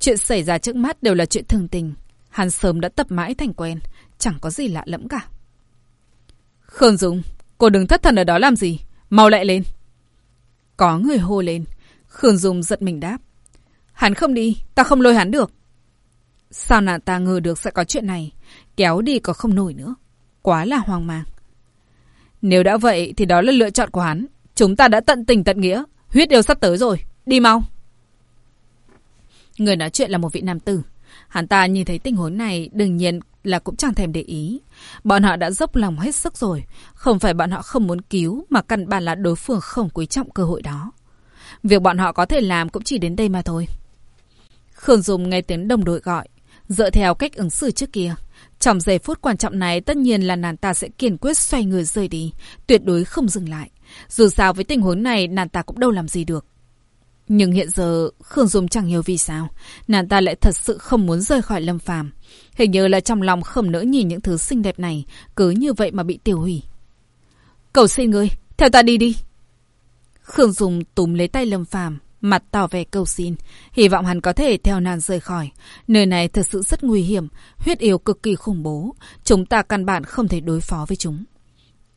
Chuyện xảy ra trước mắt đều là chuyện thường tình. Hắn sớm đã tập mãi thành quen, chẳng có gì lạ lẫm cả. Khương Dung, cô đừng thất thần ở đó làm gì, mau lại lên. Có người hô lên. Khương Dung giật mình đáp. Hắn không đi, ta không lôi hắn được. Sao nàng ta ngờ được sẽ có chuyện này, kéo đi có không nổi nữa. Quá là hoang mang. Nếu đã vậy thì đó là lựa chọn của hắn. Chúng ta đã tận tình tận nghĩa. Huyết yêu sắp tới rồi. Đi mau. Người nói chuyện là một vị nam tử. Hắn ta nhìn thấy tình huống này đương nhiên là cũng chẳng thèm để ý. Bọn họ đã dốc lòng hết sức rồi. Không phải bọn họ không muốn cứu mà căn bản là đối phương không quý trọng cơ hội đó. Việc bọn họ có thể làm cũng chỉ đến đây mà thôi. Khương Dung nghe tiếng đồng đội gọi, dựa theo cách ứng xử trước kia. Trong giây phút quan trọng này tất nhiên là nàng ta sẽ kiên quyết xoay người rời đi, tuyệt đối không dừng lại. Dù sao với tình huống này nàng ta cũng đâu làm gì được. Nhưng hiện giờ Khương Dung chẳng hiểu vì sao nàng ta lại thật sự không muốn rời khỏi Lâm Phàm. Hình như là trong lòng không nỡ nhìn những thứ xinh đẹp này cứ như vậy mà bị tiêu hủy. Cầu xin người theo ta đi đi. Khương Dung túm lấy tay Lâm Phàm, mặt tỏ vẻ cầu xin, hy vọng hắn có thể theo nàng rời khỏi. Nơi này thật sự rất nguy hiểm, huyết yêu cực kỳ khủng bố, chúng ta căn bản không thể đối phó với chúng.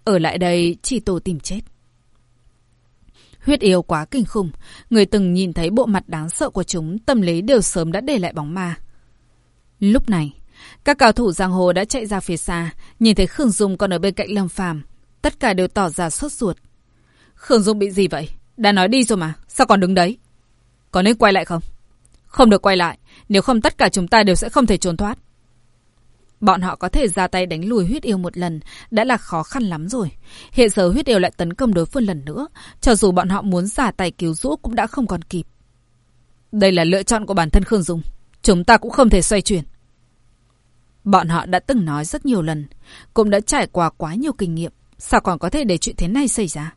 Ở lại đây chỉ tổ tìm chết. Huyết yêu quá kinh khủng, người từng nhìn thấy bộ mặt đáng sợ của chúng, tâm lý đều sớm đã để lại bóng ma. Lúc này, các cao thủ giang hồ đã chạy ra phía xa, nhìn thấy Khương Dung còn ở bên cạnh Lâm Phàm, tất cả đều tỏ ra sốt ruột. Khương Dung bị gì vậy? Đã nói đi rồi mà, sao còn đứng đấy? Có nên quay lại không? Không được quay lại, nếu không tất cả chúng ta đều sẽ không thể trốn thoát. Bọn họ có thể ra tay đánh lùi huyết yêu một lần đã là khó khăn lắm rồi. Hiện giờ huyết yêu lại tấn công đối phương lần nữa. Cho dù bọn họ muốn giả tay cứu rũ cũng đã không còn kịp. Đây là lựa chọn của bản thân Khương Dung. Chúng ta cũng không thể xoay chuyển. Bọn họ đã từng nói rất nhiều lần. Cũng đã trải qua quá nhiều kinh nghiệm. Sao còn có thể để chuyện thế này xảy ra?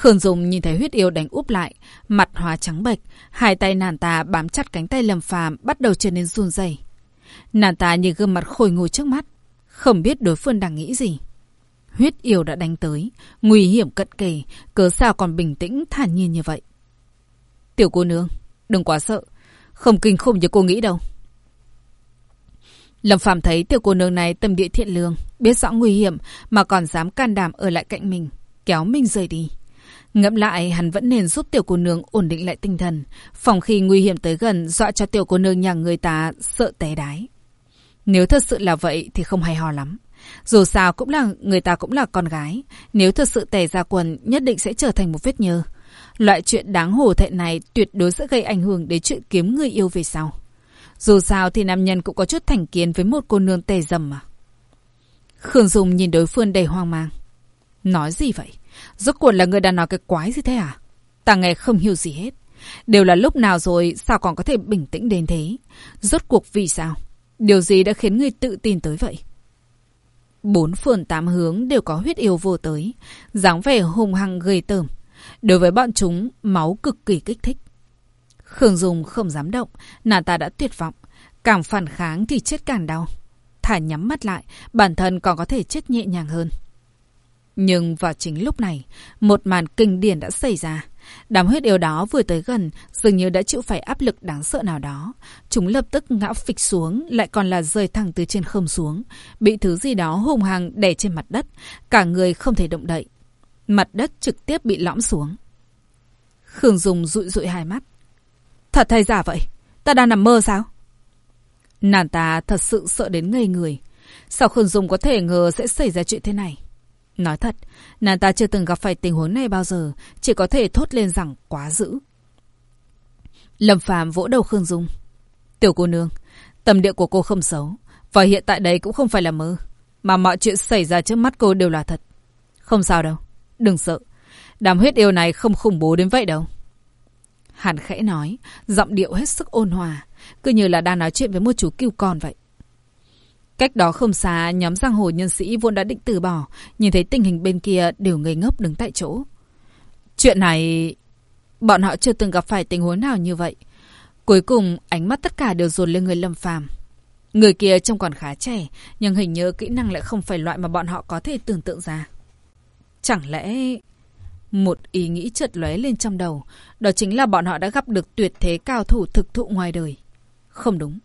Khương Dung nhìn thấy huyết yêu đánh úp lại, mặt hóa trắng bệch, hai tay nàng ta bám chặt cánh tay Lâm Phàm, bắt đầu trở nên run rẩy. Nàng ta nhìn gương mặt khôi ngồi trước mắt, không biết đối phương đang nghĩ gì. Huyết yêu đã đánh tới, nguy hiểm cận kề, cớ sao còn bình tĩnh thản nhiên như vậy. Tiểu cô nương, đừng quá sợ, không kinh khủng như cô nghĩ đâu. Lâm Phàm thấy tiểu cô nương này tâm địa thiện lương, biết rõ nguy hiểm mà còn dám can đảm ở lại cạnh mình, kéo mình rời đi. Ngẫm lại, hắn vẫn nên giúp tiểu cô nương ổn định lại tinh thần, phòng khi nguy hiểm tới gần dọa cho tiểu cô nương nhà người ta sợ té đái. Nếu thật sự là vậy thì không hay ho lắm. Dù sao cũng là người ta cũng là con gái, nếu thật sự tè ra quần nhất định sẽ trở thành một vết nhơ. Loại chuyện đáng hổ thẹn này tuyệt đối sẽ gây ảnh hưởng đến chuyện kiếm người yêu về sau. Dù sao thì nam nhân cũng có chút thành kiến với một cô nương tề dầm mà. Khương Dung nhìn đối phương đầy hoang mang. Nói gì vậy? Rốt cuộc là người đang nói cái quái gì thế à? Ta nghe không hiểu gì hết. Đều là lúc nào rồi sao còn có thể bình tĩnh đến thế? Rốt cuộc vì sao? Điều gì đã khiến người tự tin tới vậy? Bốn phường tám hướng đều có huyết yêu vô tới, dáng vẻ hùng hăng gây tởm. Đối với bọn chúng, máu cực kỳ kích thích. Khương Dung không dám động, nàng ta đã tuyệt vọng. Càng phản kháng thì chết càng đau. Thả nhắm mắt lại, bản thân còn có thể chết nhẹ nhàng hơn. Nhưng vào chính lúc này, một màn kinh điển đã xảy ra. Đám huyết yêu đó vừa tới gần, dường như đã chịu phải áp lực đáng sợ nào đó. Chúng lập tức ngã phịch xuống, lại còn là rơi thẳng từ trên không xuống. Bị thứ gì đó hùng hằng đè trên mặt đất, cả người không thể động đậy. Mặt đất trực tiếp bị lõm xuống. Khương Dung rụi rụi hai mắt. Thật hay giả vậy? Ta đang nằm mơ sao? Nàng ta thật sự sợ đến ngây người. Sao Khương Dung có thể ngờ sẽ xảy ra chuyện thế này? Nói thật, nàng ta chưa từng gặp phải tình huống này bao giờ, chỉ có thể thốt lên rằng quá dữ. Lâm Phàm vỗ đầu Khương Dung. Tiểu cô nương, tâm địa của cô không xấu, và hiện tại đây cũng không phải là mơ, mà mọi chuyện xảy ra trước mắt cô đều là thật. Không sao đâu, đừng sợ. Đám huyết yêu này không khủng bố đến vậy đâu. Hàn khẽ nói, giọng điệu hết sức ôn hòa, cứ như là đang nói chuyện với một chú cừu con vậy. Cách đó không xa, nhóm giang hồ nhân sĩ vốn đã định từ bỏ, nhìn thấy tình hình bên kia đều ngây ngốc đứng tại chỗ. Chuyện này... Bọn họ chưa từng gặp phải tình huống nào như vậy. Cuối cùng, ánh mắt tất cả đều dồn lên người Lâm Phàm. Người kia trông còn khá trẻ, nhưng hình như kỹ năng lại không phải loại mà bọn họ có thể tưởng tượng ra. Chẳng lẽ... Một ý nghĩ chợt lóe lên trong đầu, đó chính là bọn họ đã gặp được tuyệt thế cao thủ thực thụ ngoài đời. Không đúng,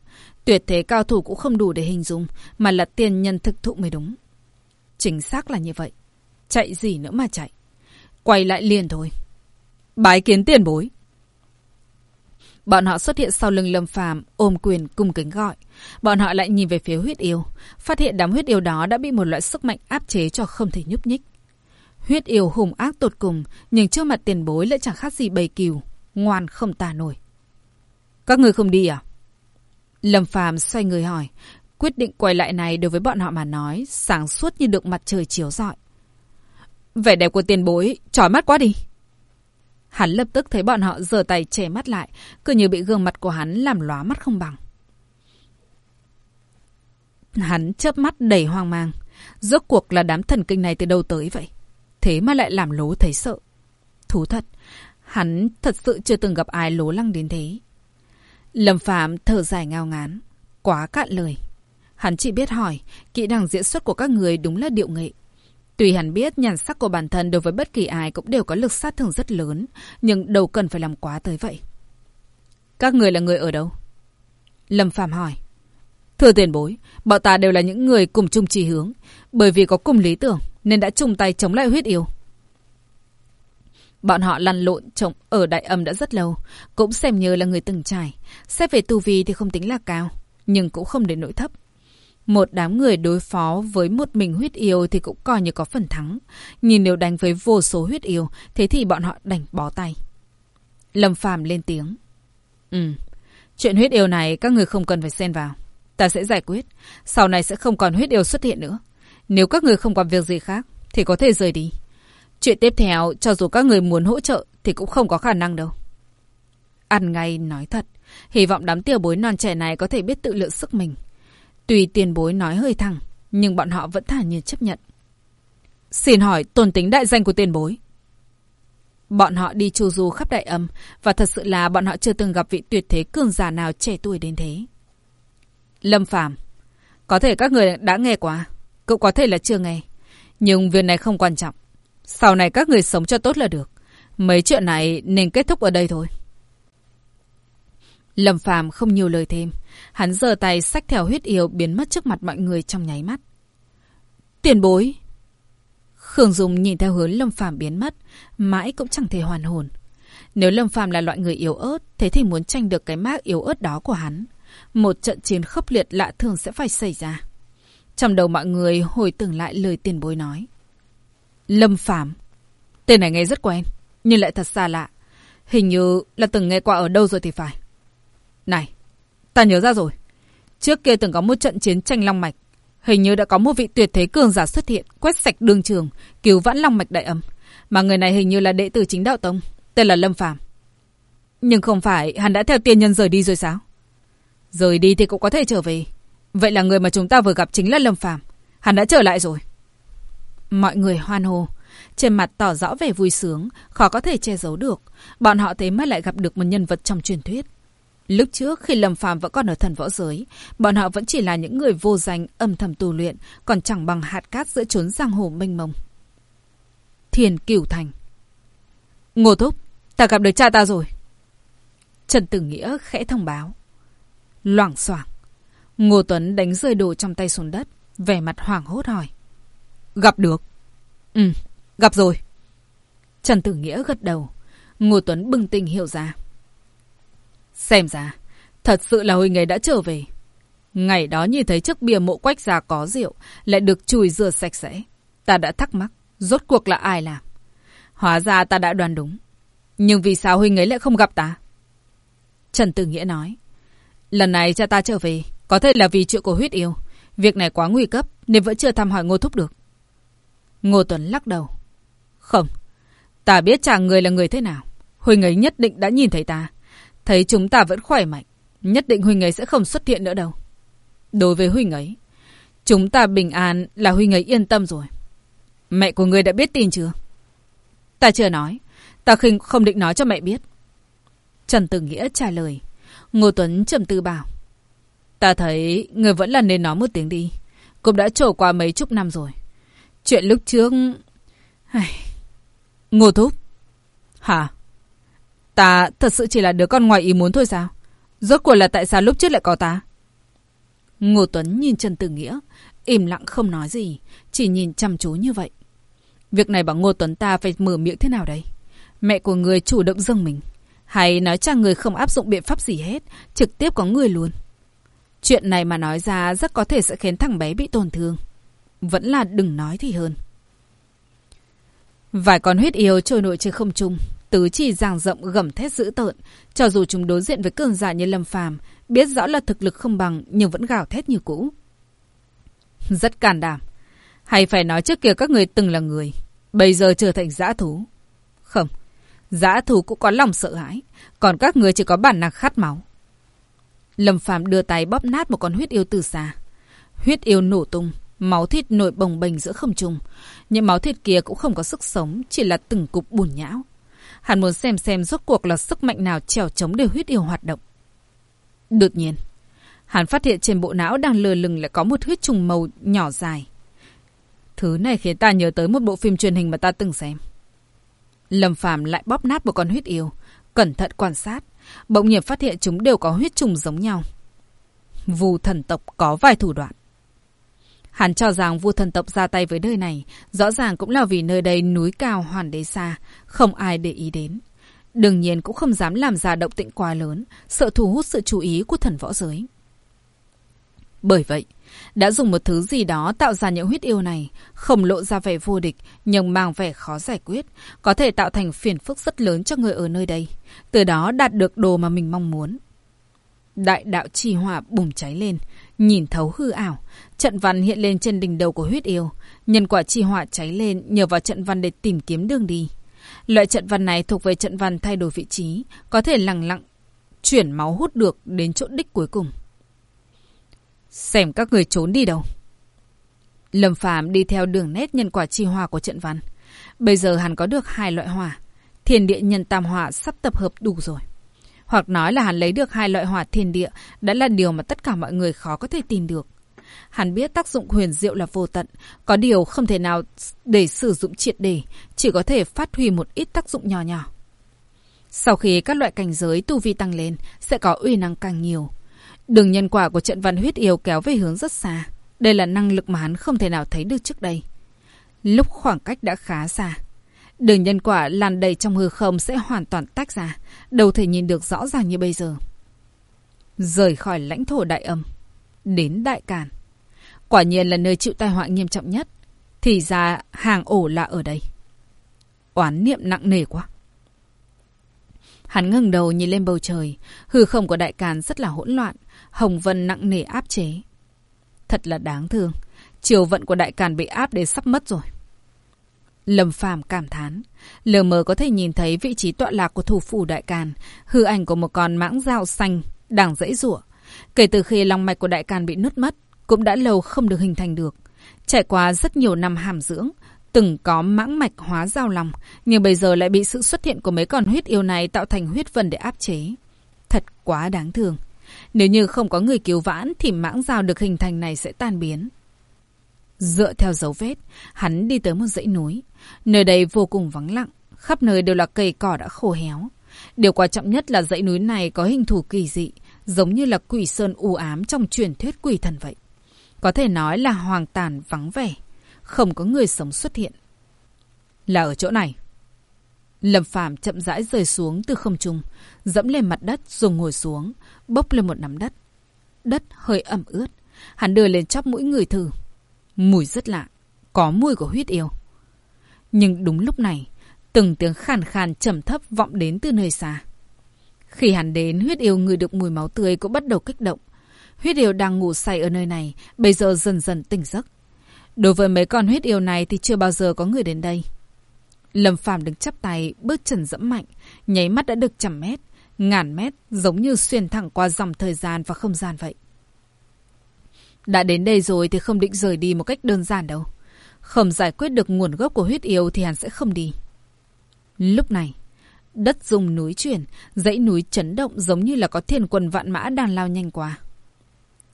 tuyệt thế cao thủ cũng không đủ để hình dung, mà là tiền nhân thực thụ mới đúng. Chính xác là như vậy. Chạy gì nữa mà chạy. Quay lại liền thôi. Bái kiến tiền bối. Bọn họ xuất hiện sau lưng Lâm Phàm, ôm quyền cung kính gọi. Bọn họ lại nhìn về phía huyết yêu, phát hiện đám huyết yêu đó đã bị một loại sức mạnh áp chế cho không thể nhúc nhích. Huyết yêu hùng ác tột cùng, nhưng trước mặt tiền bối lại chẳng khác gì bầy cừu, ngoan không tà nổi. Các người không đi à? Lâm Phàm xoay người hỏi, quyết định quay lại này đối với bọn họ mà nói, sáng suốt như được mặt trời chiếu rọi. Vẻ đẹp của tiền bối, trói mắt quá đi. Hắn lập tức thấy bọn họ giơ tay che mắt lại, cứ như bị gương mặt của hắn làm lóa mắt không bằng. Hắn chớp mắt đầy hoang mang. Rốt cuộc là đám thần kinh này từ đâu tới vậy? Thế mà lại làm lố thấy sợ. Thú thật, hắn thật sự chưa từng gặp ai lố lăng đến thế. Lâm Phạm thở dài ngao ngán. Quá cạn lời. Hắn chỉ biết hỏi, kỹ năng diễn xuất của các người đúng là điệu nghệ. Tuy hắn biết nhàn sắc của bản thân đối với bất kỳ ai cũng đều có lực sát thương rất lớn, nhưng đâu cần phải làm quá tới vậy. Các người là người ở đâu? Lâm Phạm hỏi. Thưa tiền bối, bọn ta đều là những người cùng chung chỉ hướng, bởi vì có cùng lý tưởng nên đã chung tay chống lại huyết yêu. Bọn họ lăn lộn trồng ở đại âm đã rất lâu, cũng xem như là người từng trải. Xét về tu vi thì không tính là cao, nhưng cũng không đến nỗi thấp. Một đám người đối phó với một mình huyết yêu thì cũng coi như có phần thắng. Nhìn nếu đánh với vô số huyết yêu, thế thì bọn họ đành bó tay. Lâm Phàm lên tiếng. Ừ, chuyện huyết yêu này các người không cần phải xen vào. Ta sẽ giải quyết. Sau này sẽ không còn huyết yêu xuất hiện nữa. Nếu các người không còn việc gì khác, thì có thể rời đi. Chuyện tiếp theo, cho dù các người muốn hỗ trợ, thì cũng không có khả năng đâu. Ăn ngay nói thật, hy vọng đám tiểu bối non trẻ này có thể biết tự lượng sức mình. Tùy tiền bối nói hơi thẳng, nhưng bọn họ vẫn thản nhiên chấp nhận. Xin hỏi tôn tính đại danh của tiền bối. Bọn họ đi chu du khắp đại âm, và thật sự là bọn họ chưa từng gặp vị tuyệt thế cường giả nào trẻ tuổi đến thế. Lâm Phàm Có thể các người đã nghe qua, cũng có thể là chưa nghe. Nhưng việc này không quan trọng. Sau này các người sống cho tốt là được. Mấy chuyện này nên kết thúc ở đây thôi. Lâm Phàm không nhiều lời thêm. Hắn giơ tay sách theo huyết yêu biến mất trước mặt mọi người trong nháy mắt. Tiền bối. Khương Dung nhìn theo hướng Lâm Phàm biến mất, mãi cũng chẳng thể hoàn hồn. Nếu Lâm Phàm là loại người yếu ớt, thế thì muốn tranh được cái mác yếu ớt đó của hắn. Một trận chiến khốc liệt lạ thường sẽ phải xảy ra. Trong đầu mọi người hồi tưởng lại lời tiền bối nói. Lâm Phàm Tên này nghe rất quen, nhưng lại thật xa lạ. Hình như là từng nghe qua ở đâu rồi thì phải. Này, ta nhớ ra rồi. Trước kia từng có một trận chiến tranh long mạch. Hình như đã có một vị tuyệt thế cường giả xuất hiện, quét sạch đường trường, cứu vãn long mạch đại âm. Mà người này hình như là đệ tử chính đạo tông, tên là Lâm Phàm. Nhưng không phải hắn đã theo tiên nhân rời đi rồi sao? Rời đi thì cũng có thể trở về. Vậy là người mà chúng ta vừa gặp chính là Lâm Phàm. Hắn đã trở lại rồi. Mọi người hoan hô. Trên mặt tỏ rõ vẻ vui sướng, khó có thể che giấu được. Bọn họ thế mới lại gặp được một nhân vật trong truyền thuyết. Lúc trước khi Lâm Phàm vẫn còn ở thần võ giới, bọn họ vẫn chỉ là những người vô danh âm thầm tu luyện, còn chẳng bằng hạt cát giữa chốn giang hồ mênh mông. Thiền Cửu Thành Ngô Thúc, ta gặp được cha ta rồi. Trần Tử Nghĩa khẽ thông báo. Loảng xoảng Ngô Tuấn đánh rơi đồ trong tay xuống đất, vẻ mặt hoảng hốt hỏi. Gặp được. Ừ, gặp rồi. Trần Tử Nghĩa gật đầu. Ngô Tuấn bừng tỉnh hiểu ra. Xem ra, thật sự là huynh ấy đã trở về. Ngày đó nhìn thấy chiếc bia mộ quách già có rượu, lại được chùi rửa sạch sẽ. Ta đã thắc mắc, rốt cuộc là ai làm? Hóa ra ta đã đoán đúng. Nhưng vì sao huynh ấy lại không gặp ta? Trần Tử Nghĩa nói. Lần này cha ta trở về, có thể là vì chuyện của huyết yêu. Việc này quá nguy cấp nên vẫn chưa thăm hỏi Ngô Thúc được. Ngô Tuấn lắc đầu. Không, ta biết chàng người là người thế nào. Huynh ấy nhất định đã nhìn thấy ta. Thấy chúng ta vẫn khỏe mạnh. Nhất định Huynh ấy sẽ không xuất hiện nữa đâu. Đối với Huynh ấy, chúng ta bình an là Huynh ấy yên tâm rồi. Mẹ của người đã biết tin chưa? Ta chưa nói. Ta khinh không định nói cho mẹ biết. Trần Tử Nghĩa trả lời. Ngô Tuấn trầm tư bảo. Ta thấy người vẫn là nên nói một tiếng đi. Cũng đã trổ qua mấy chục năm rồi. Chuyện lúc trước... Ngô Thúc. Hả? Ta thật sự chỉ là đứa con ngoài ý muốn thôi sao? Rốt cuộc là tại sao lúc trước lại có ta? Ngô Tuấn nhìn Trần Tử Nghĩa, im lặng không nói gì, chỉ nhìn chăm chú như vậy. Việc này bảo Ngô Tuấn ta phải mở miệng thế nào đây? Mẹ của người chủ động dâng mình. Hay nói cha người không áp dụng biện pháp gì hết, trực tiếp có người luôn. Chuyện này mà nói ra rất có thể sẽ khiến thằng bé bị tổn thương. Vẫn là đừng nói thì hơn. Vài con huyết yêu trôi nổi trên không trung, tứ chỉ giảng rộng gầm thét dữ tợn, cho dù chúng đối diện với cường giả như Lâm Phàm, biết rõ là thực lực không bằng nhưng vẫn gào thét như cũ. Rất can đảm. Hay phải nói trước kia các người từng là người, bây giờ trở thành dã thú. Không, dã thú cũng có lòng sợ hãi, còn các người chỉ có bản năng khát máu. Lâm Phàm đưa tay bóp nát một con huyết yêu từ xa. Huyết yêu nổ tung, máu thịt nổi bồng bềnh giữa không trung. Những máu thịt kia cũng không có sức sống, chỉ là từng cục bùn nhão. Hắn muốn xem xem rốt cuộc là sức mạnh nào trèo chống để huyết yêu hoạt động. Đột nhiên, hắn phát hiện trên bộ não đang lờ lừng lại có một huyết trùng màu nhỏ dài. Thứ này khiến ta nhớ tới một bộ phim truyền hình mà ta từng xem. Lâm Phàm lại bóp nát một con huyết yêu, cẩn thận quan sát, bỗng nhiên phát hiện chúng đều có huyết trùng giống nhau. Vù thần tộc có vài thủ đoạn. Hắn cho rằng vua thần tộc ra tay với nơi này, rõ ràng cũng là vì nơi đây núi cao hoàn đế xa, không ai để ý đến. Đương nhiên cũng không dám làm ra động tĩnh quá lớn, sợ thu hút sự chú ý của thần võ giới. Bởi vậy, đã dùng một thứ gì đó tạo ra những huyết yêu này, không lộ ra vẻ vô địch, nhưng mang vẻ khó giải quyết, có thể tạo thành phiền phức rất lớn cho người ở nơi đây, từ đó đạt được đồ mà mình mong muốn. Đại đạo chi hỏa bùng cháy lên, nhìn thấu hư ảo, trận văn hiện lên trên đỉnh đầu của huyết yêu, nhân quả chi hỏa cháy lên nhờ vào trận văn để tìm kiếm đường đi. Loại trận văn này thuộc về trận văn thay đổi vị trí, có thể lặng lặng chuyển máu hút được đến chỗ đích cuối cùng. Xem các người trốn đi đâu. Lâm Phàm đi theo đường nét nhân quả chi hỏa của trận văn. Bây giờ hắn có được hai loại hỏa. Thiên địa nhân tam hỏa sắp tập hợp đủ rồi. Hoặc nói là hắn lấy được hai loại hỏa thiên địa đã là điều mà tất cả mọi người khó có thể tin được. Hắn biết tác dụng huyền diệu là vô tận, có điều không thể nào để sử dụng triệt để, chỉ có thể phát huy một ít tác dụng nhỏ nhỏ. Sau khi các loại cảnh giới tu vi tăng lên, sẽ có uy năng càng nhiều. Đường nhân quả của trận văn huyết yêu kéo về hướng rất xa. Đây là năng lực mà hắn không thể nào thấy được trước đây. Lúc khoảng cách đã khá xa. Đường nhân quả lan đầy trong hư không sẽ hoàn toàn tách ra, đâu thể nhìn được rõ ràng như bây giờ. Rời khỏi lãnh thổ đại âm, đến đại càn. Quả nhiên là nơi chịu tai họa nghiêm trọng nhất. Thì ra hàng ổ là ở đây. Oán niệm nặng nề quá. Hắn ngừng đầu nhìn lên bầu trời, hư không của đại càn rất là hỗn loạn, hồng vân nặng nề áp chế. Thật là đáng thương, chiều vận của đại càn bị áp đến sắp mất rồi. Lâm Phàm cảm thán, lờ mờ có thể nhìn thấy vị trí tọa lạc của thủ phủ đại càn, hư ảnh của một con mãng dao xanh đang dãy rủa. Kể từ khi lòng mạch của đại càn bị nứt mất, cũng đã lâu không được hình thành được. Trải qua rất nhiều năm hàm dưỡng, từng có mãng mạch hóa giao lòng, nhưng bây giờ lại bị sự xuất hiện của mấy con huyết yêu này tạo thành huyết vần để áp chế. Thật quá đáng thương. Nếu như không có người cứu vãn thì mãng dao được hình thành này sẽ tan biến. Dựa theo dấu vết, hắn đi tới một dãy núi. Nơi đây vô cùng vắng lặng, khắp nơi đều là cây cỏ đã khô héo. Điều quan trọng nhất là dãy núi này có hình thù kỳ dị, giống như là quỷ sơn u ám trong truyền thuyết quỷ thần vậy. Có thể nói là hoàng tàn vắng vẻ, không có người sống xuất hiện. Là ở chỗ này. Lâm Phàm chậm rãi rơi xuống từ không trung, dẫm lên mặt đất rồi ngồi xuống, bốc lên một nắm đất. Đất hơi ẩm ướt, hắn đưa lên chóp mũi người thử. Mùi rất lạ, có mùi của huyết yêu. Nhưng đúng lúc này, từng tiếng khàn khàn trầm thấp vọng đến từ nơi xa. Khi hắn đến, huyết yêu người được mùi máu tươi cũng bắt đầu kích động. Huyết yêu đang ngủ say ở nơi này, bây giờ dần dần tỉnh giấc. Đối với mấy con huyết yêu này thì chưa bao giờ có người đến đây. Lâm Phàm đứng chắp tay, bước chân dẫm mạnh, nháy mắt đã được trăm mét, ngàn mét, giống như xuyên thẳng qua dòng thời gian và không gian vậy. Đã đến đây rồi thì không định rời đi một cách đơn giản đâu. Không giải quyết được nguồn gốc của huyết yêu thì hắn sẽ không đi. Lúc này, đất rung núi chuyển, dãy núi chấn động giống như là có thiên quân vạn mã đang lao nhanh qua.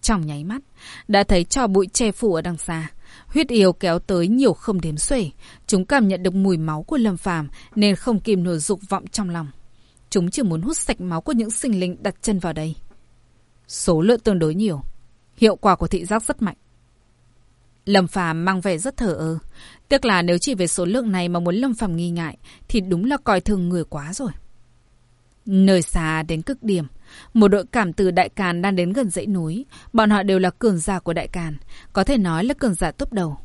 Trong nháy mắt, đã thấy cho bụi che phủ ở đằng xa. Huyết yêu kéo tới nhiều không đếm xuể. Chúng cảm nhận được mùi máu của Lâm Phàm nên không kìm nổi dục vọng trong lòng. Chúng chỉ muốn hút sạch máu của những sinh linh đặt chân vào đây. Số lượng tương đối nhiều. Hiệu quả của thị giác rất mạnh. Lâm Phàm mang vẻ rất thở ơ. Tiếc là nếu chỉ về số lượng này mà muốn Lâm Phàm nghi ngại thì đúng là coi thường người quá rồi. Nơi xa đến cực điểm, một đội cảm từ Đại Càn đang đến gần dãy núi. Bọn họ đều là cường giả của Đại Càn, có thể nói là cường giả top đầu.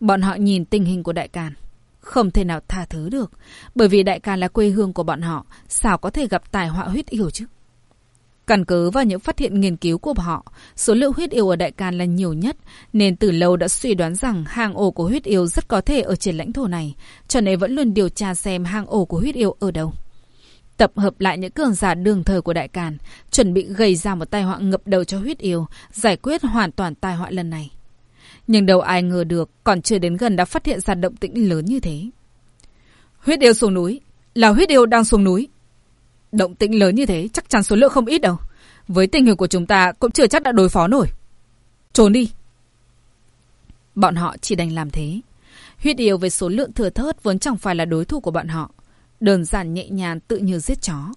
Bọn họ nhìn tình hình của Đại Càn, không thể nào tha thứ được, bởi vì Đại Càn là quê hương của bọn họ, sao có thể gặp tài họa huyết yêu chứ? Căn cứ vào những phát hiện nghiên cứu của họ, số lượng huyết yêu ở Đại Càn là nhiều nhất, nên từ lâu đã suy đoán rằng hang ổ của huyết yêu rất có thể ở trên lãnh thổ này, cho nên vẫn luôn điều tra xem hang ổ của huyết yêu ở đâu. Tập hợp lại những cường giả đường thời của Đại Càn, chuẩn bị gây ra một tai họa ngập đầu cho huyết yêu, giải quyết hoàn toàn tai họa lần này. Nhưng đâu ai ngờ được, còn chưa đến gần đã phát hiện ra động tĩnh lớn như thế. Huyết yêu xuống núi, là huyết yêu đang xuống núi. Động tĩnh lớn như thế chắc chắn số lượng không ít đâu. Với tình hình của chúng ta cũng chưa chắc đã đối phó nổi. Trốn đi. Bọn họ chỉ đành làm thế. Huyết yêu với số lượng thừa thớt vốn chẳng phải là đối thủ của bọn họ. Đơn giản nhẹ nhàng tự như giết chó.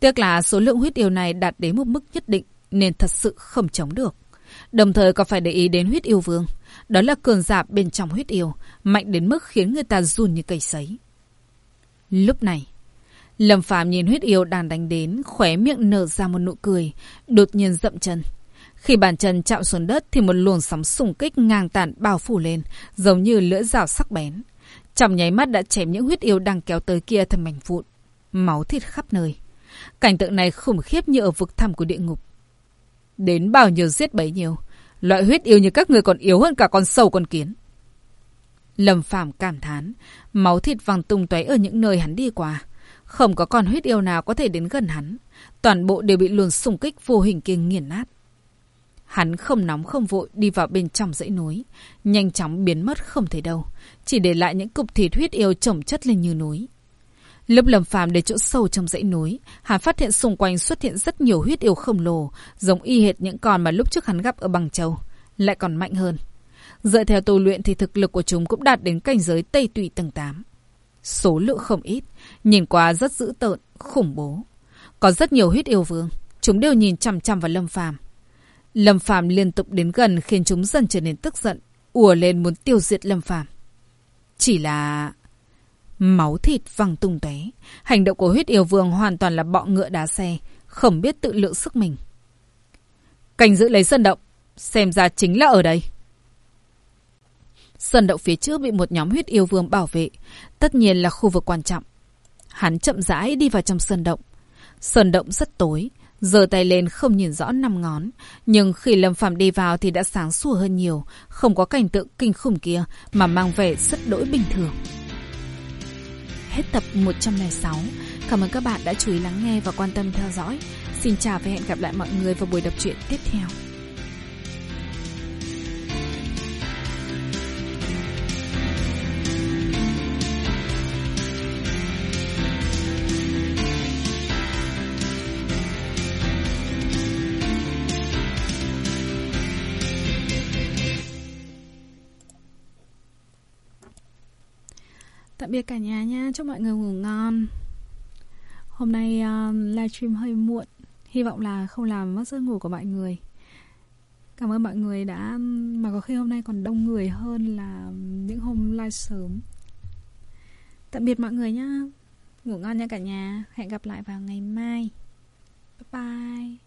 Tiếc là số lượng huyết yêu này đạt đến một mức nhất định nên thật sự không chống được. Đồng thời còn phải để ý đến huyết yêu vương. Đó là cường giả bên trong huyết yêu, mạnh đến mức khiến người ta run như cây sấy. Lúc này, Lâm Phạm nhìn huyết yêu đàn đánh đến, khóe miệng nở ra một nụ cười, đột nhiên dậm chân. Khi bàn chân chạm xuống đất thì một luồng sóng xung kích ngang tàn bao phủ lên, giống như lưỡi dao sắc bén. Trong nháy mắt đã chém những huyết yêu đang kéo tới kia thành mảnh vụn, máu thịt khắp nơi. Cảnh tượng này khủng khiếp như ở vực thẳm của địa ngục. Đến bao nhiêu giết bấy nhiêu, loại huyết yêu như các người còn yếu hơn cả con sâu con kiến. Lâm Phạm cảm thán, máu thịt vàng tung tóe ở những nơi hắn đi qua. Không có con huyết yêu nào có thể đến gần hắn. Toàn bộ đều bị luồn xung kích vô hình kia nghiền nát. Hắn không nóng không vội đi vào bên trong dãy núi. Nhanh chóng biến mất không thấy đâu. Chỉ để lại những cục thịt huyết yêu chồng chất lên như núi. Lúc lầm phàm đến chỗ sâu trong dãy núi, hắn phát hiện xung quanh xuất hiện rất nhiều huyết yêu khổng lồ, giống y hệt những con mà lúc trước hắn gặp ở bằng châu, lại còn mạnh hơn. Dựa theo tu luyện thì thực lực của chúng cũng đạt đến cảnh giới Tây Tụy tầng 8. Số lượng không ít, nhìn qua rất dữ tợn, khủng bố. Có rất nhiều huyết yêu vương, chúng đều nhìn chằm chằm vào Lâm Phàm. Lâm Phàm liên tục đến gần khiến chúng dần trở nên tức giận, ùa lên muốn tiêu diệt Lâm Phàm. Chỉ là máu thịt văng tung tóe, hành động của huyết yêu vương hoàn toàn là bọ ngựa đá xe, không biết tự lượng sức mình. Cảnh giữ lấy sân động, xem ra chính là ở đây. Sân động phía trước bị một nhóm huyết yêu vương bảo vệ, tất nhiên là khu vực quan trọng. Hắn chậm rãi đi vào trong sơn động. Sơn động rất tối, giơ tay lên không nhìn rõ năm ngón, nhưng khi Lâm Phàm đi vào thì đã sáng sủa hơn nhiều, không có cảnh tượng kinh khủng kia mà mang vẻ rất đỗi bình thường. Hết tập 106. Cảm ơn các bạn đã chú ý lắng nghe và quan tâm theo dõi. Xin chào và hẹn gặp lại mọi người vào buổi đọc truyện tiếp theo. Tạm biệt cả nhà nha, chúc mọi người ngủ ngon. Hôm nay uh, livestream hơi muộn, hy vọng là không làm mất giấc ngủ của mọi người. Cảm ơn mọi người đã um, mà có khi hôm nay còn đông người hơn là những hôm live sớm. Tạm biệt mọi người nhá. Ngủ ngon nha cả nhà. Hẹn gặp lại vào ngày mai. Bye bye.